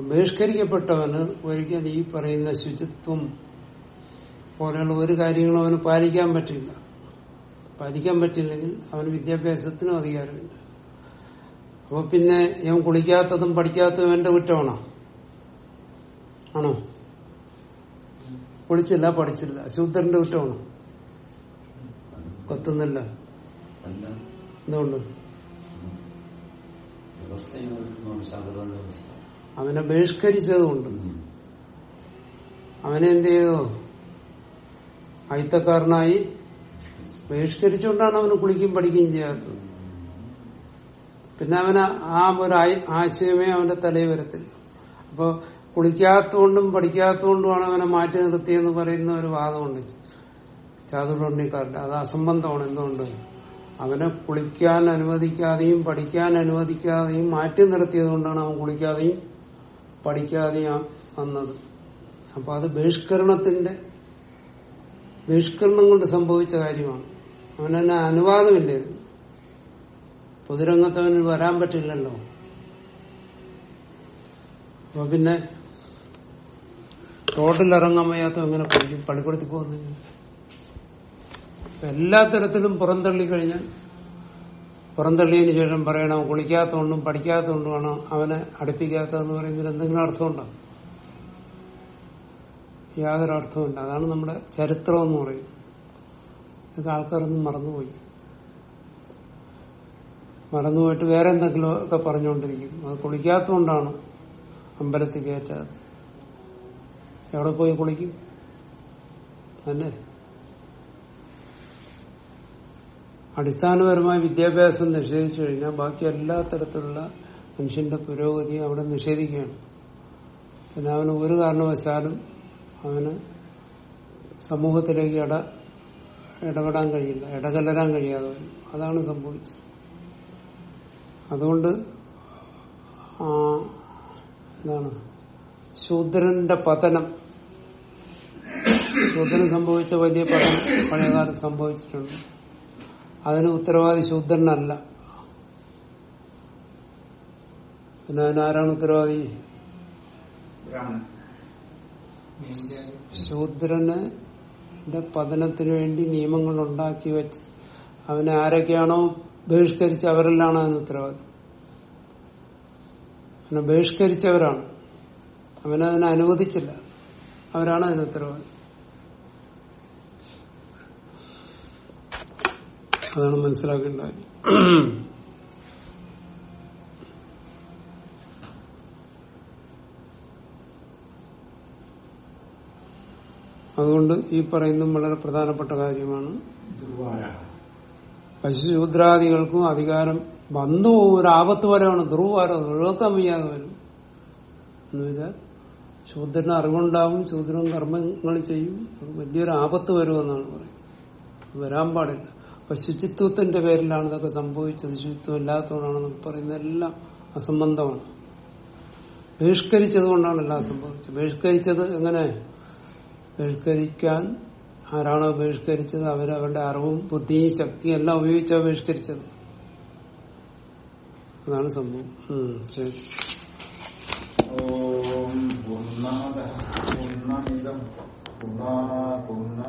ബഹിഷ്കരിക്കപ്പെട്ടവന് ഒരിക്കൽ ഈ പറയുന്ന ശുചിത്വം പോലെയുള്ള ഒരു കാര്യങ്ങളും അവന് പാലിക്കാൻ പറ്റില്ല. പാലിക്കാൻ പറ്റില്ലെങ്കിൽ അവന് വിദ്യാഭ്യാസത്തിനും അധികാരമില്ല. അപ്പൊ പിന്നെ ഇവൻ കുളിക്കാത്തതും പഠിക്കാത്തതും എന്റെ കുറ്റമാണോ? ആണോ? ഒളിച്ചില്ല പഠിച്ചില്ല ശൂദ്രന്റെ കുറ്റമാണോ? കൊത്തുന്നില്ല. എന്തുകൊണ്ട്? അവനെ ബഹിഷ്കരിച്ചതുകൊണ്ട്. അവനെ എന്ത് ചെയ്തു? അയിത്തക്കാരനായി ബഹിഷ്കരിച്ചുകൊണ്ടാണ് അവന് കുളിക്കുകയും പഠിക്കുകയും ചെയ്യാത്തത്. പിന്നെ അവന് ആ ഒരു ആശയമേ അവന്റെ തലയിൽ വരത്തില്ല. അപ്പൊ കുളിക്കാത്തതുകൊണ്ടും പഠിക്കാത്തതുകൊണ്ടുമാണ് അവനെ മാറ്റി നിർത്തിയെന്ന് പറയുന്ന ഒരു വാദമുണ്ട്. ചാതുർണ്യക്കാരുടെ അത് അസംബന്ധമാണ് എന്തുകൊണ്ട്? അവനെ കുളിക്കാൻ അനുവദിക്കാതെയും പഠിക്കാൻ അനുവദിക്കാതെയും മാറ്റി നിർത്തിയത് കൊണ്ടാണ് അവൻ കുളിക്കാതെയും പഠിക്കാതെയും വന്നത്. അപ്പൊ അത് ബഹിഷ്കരണത്തിന്റെ ബഹിഷ്കരണം കൊണ്ട് സംഭവിച്ച കാര്യമാണ്. അവനെന്നെ അനുവാദമില്ലായിരുന്നു പൊതുരംഗത്ത് അവന് വരാൻ പറ്റില്ലല്ലോ. അപ്പൊ പിന്നെ റോഡിലിറങ്ങാൻ വയ്യാത്ത എങ്ങനെ പഠിക്കും പള്ളിക്കൂടത്തിൽ പോകുന്നില്ല എല്ലാ തരത്തിലും പുറന്തള്ളി കഴിഞ്ഞാൽ പുറന്തള്ളിയതിനു ശേഷം പറയണം കുളിക്കാത്തതുകൊണ്ടും പഠിക്കാത്തതുകൊണ്ടുമാണ് അവനെ അടുപ്പിക്കാത്തതെന്ന് പറയുന്നതിന് എന്തെങ്കിലും അർത്ഥമുണ്ടോ? യാതൊരു അർത്ഥവുമില്ല. അതാണ് നമ്മുടെ ചരിത്രം എന്ന് ഇതൊക്കെ ആൾക്കാരൊന്നും മറന്നുപോയി. മറന്നുപോയിട്ട് വേറെ എന്തെങ്കിലും ഒക്കെ പറഞ്ഞുകൊണ്ടിരിക്കും. അത് കുളിക്കാത്തതുകൊണ്ടാണ് അമ്പലത്തിൽ കയറ്റാതെ എവിടെ പോയി കുളിക്കും? തന്നെ. അടിസ്ഥാനപരമായ വിദ്യാഭ്യാസം നിഷേധിച്ചു കഴിഞ്ഞാൽ ബാക്കി എല്ലാ തരത്തിലുള്ള മനുഷ്യന്റെ പുരോഗതി അവിടെ നിഷേധിക്കുകയാണ്. പിന്നെ അവന് ഒരു കാരണവശാലും അവന് സമൂഹത്തിലേക്ക് ഇട ഇടപെടാൻ കഴിയില്ല. ഇടകലരാൻ കഴിയാതെ അതാണ് സംഭവിച്ചത്. അതുകൊണ്ട് എന്താണ്? ശൂദ്രന്റെ പതനം. ശൂദ്രന് സംഭവിച്ച വലിയ പതനം പഴയകാലത്ത് സംഭവിച്ചിട്ടുണ്ട്. അതിന് ഉത്തരവാദി ശൂദ്രനല്ല. പിന്നെ അതിനാരാണ് ഉത്തരവാദി? ശൂദ്രന് പതനത്തിന് വേണ്ടി നിയമങ്ങൾ ഉണ്ടാക്കി വെച്ച് അവനെ ആരൊക്കെയാണോ ബഹിഷ്കരിച്ച് അവരെല്ലാണ് അതിന് ഉത്തരവാദി. ബഹിഷ്കരിച്ചവരാണ്. അവനതിനെ അനുവദിച്ചില്ല. അവരാണ് അതിന് ഉത്തരവാദി. അതാണ് മനസ്സിലാക്കേണ്ട കാര്യം. അതുകൊണ്ട് ഈ പറയുന്നതും വളരെ പ്രധാനപ്പെട്ട കാര്യമാണ്. പശുശൂദ്രാദികൾക്കും അധികാരം വന്നു ഒരു ആപത്ത് വരെയാണ് ദുർവാരം ഒഴിവാക്കാൻ വയ്യാതെ വരും. എന്ന് വെച്ചാൽ ശൂദ്രന് അറിവുണ്ടാവും ശൂദ്രനും കർമ്മങ്ങൾ ചെയ്യും. അത് വലിയൊരു ആപത്ത് വരുമെന്നാണ് പറയുന്നത്. വരാൻ പാടില്ല. അപ്പൊ ശുചിത്വത്തിന്റെ പേരിലാണ് ഇതൊക്കെ സംഭവിച്ചത്. ശുചിത്വം ഇല്ലാത്തതുകൊണ്ടാണെന്നൊക്കെ പറയുന്നത് എല്ലാം അസംബന്ധമാണ്. ബഹിഷ്കരിച്ചത് കൊണ്ടാണ് എല്ലാം സംഭവിച്ചത്. ബഹിഷ്കരിച്ചത് എങ്ങനെ? ബഹിഷ്കരിക്കാൻ ആരാണോ ബഹിഷ്കരിച്ചത്? അവരവരുടെ അറിവും ബുദ്ധിയും ശക്തിയും എല്ലാം ഉപയോഗിച്ചാണ് ബഹിഷ്കരിച്ചത്. അതാണ് സംഭവം. ശരി. ഓം പൂർണമദ പൂർണമിതം പൂർണ പൂർണ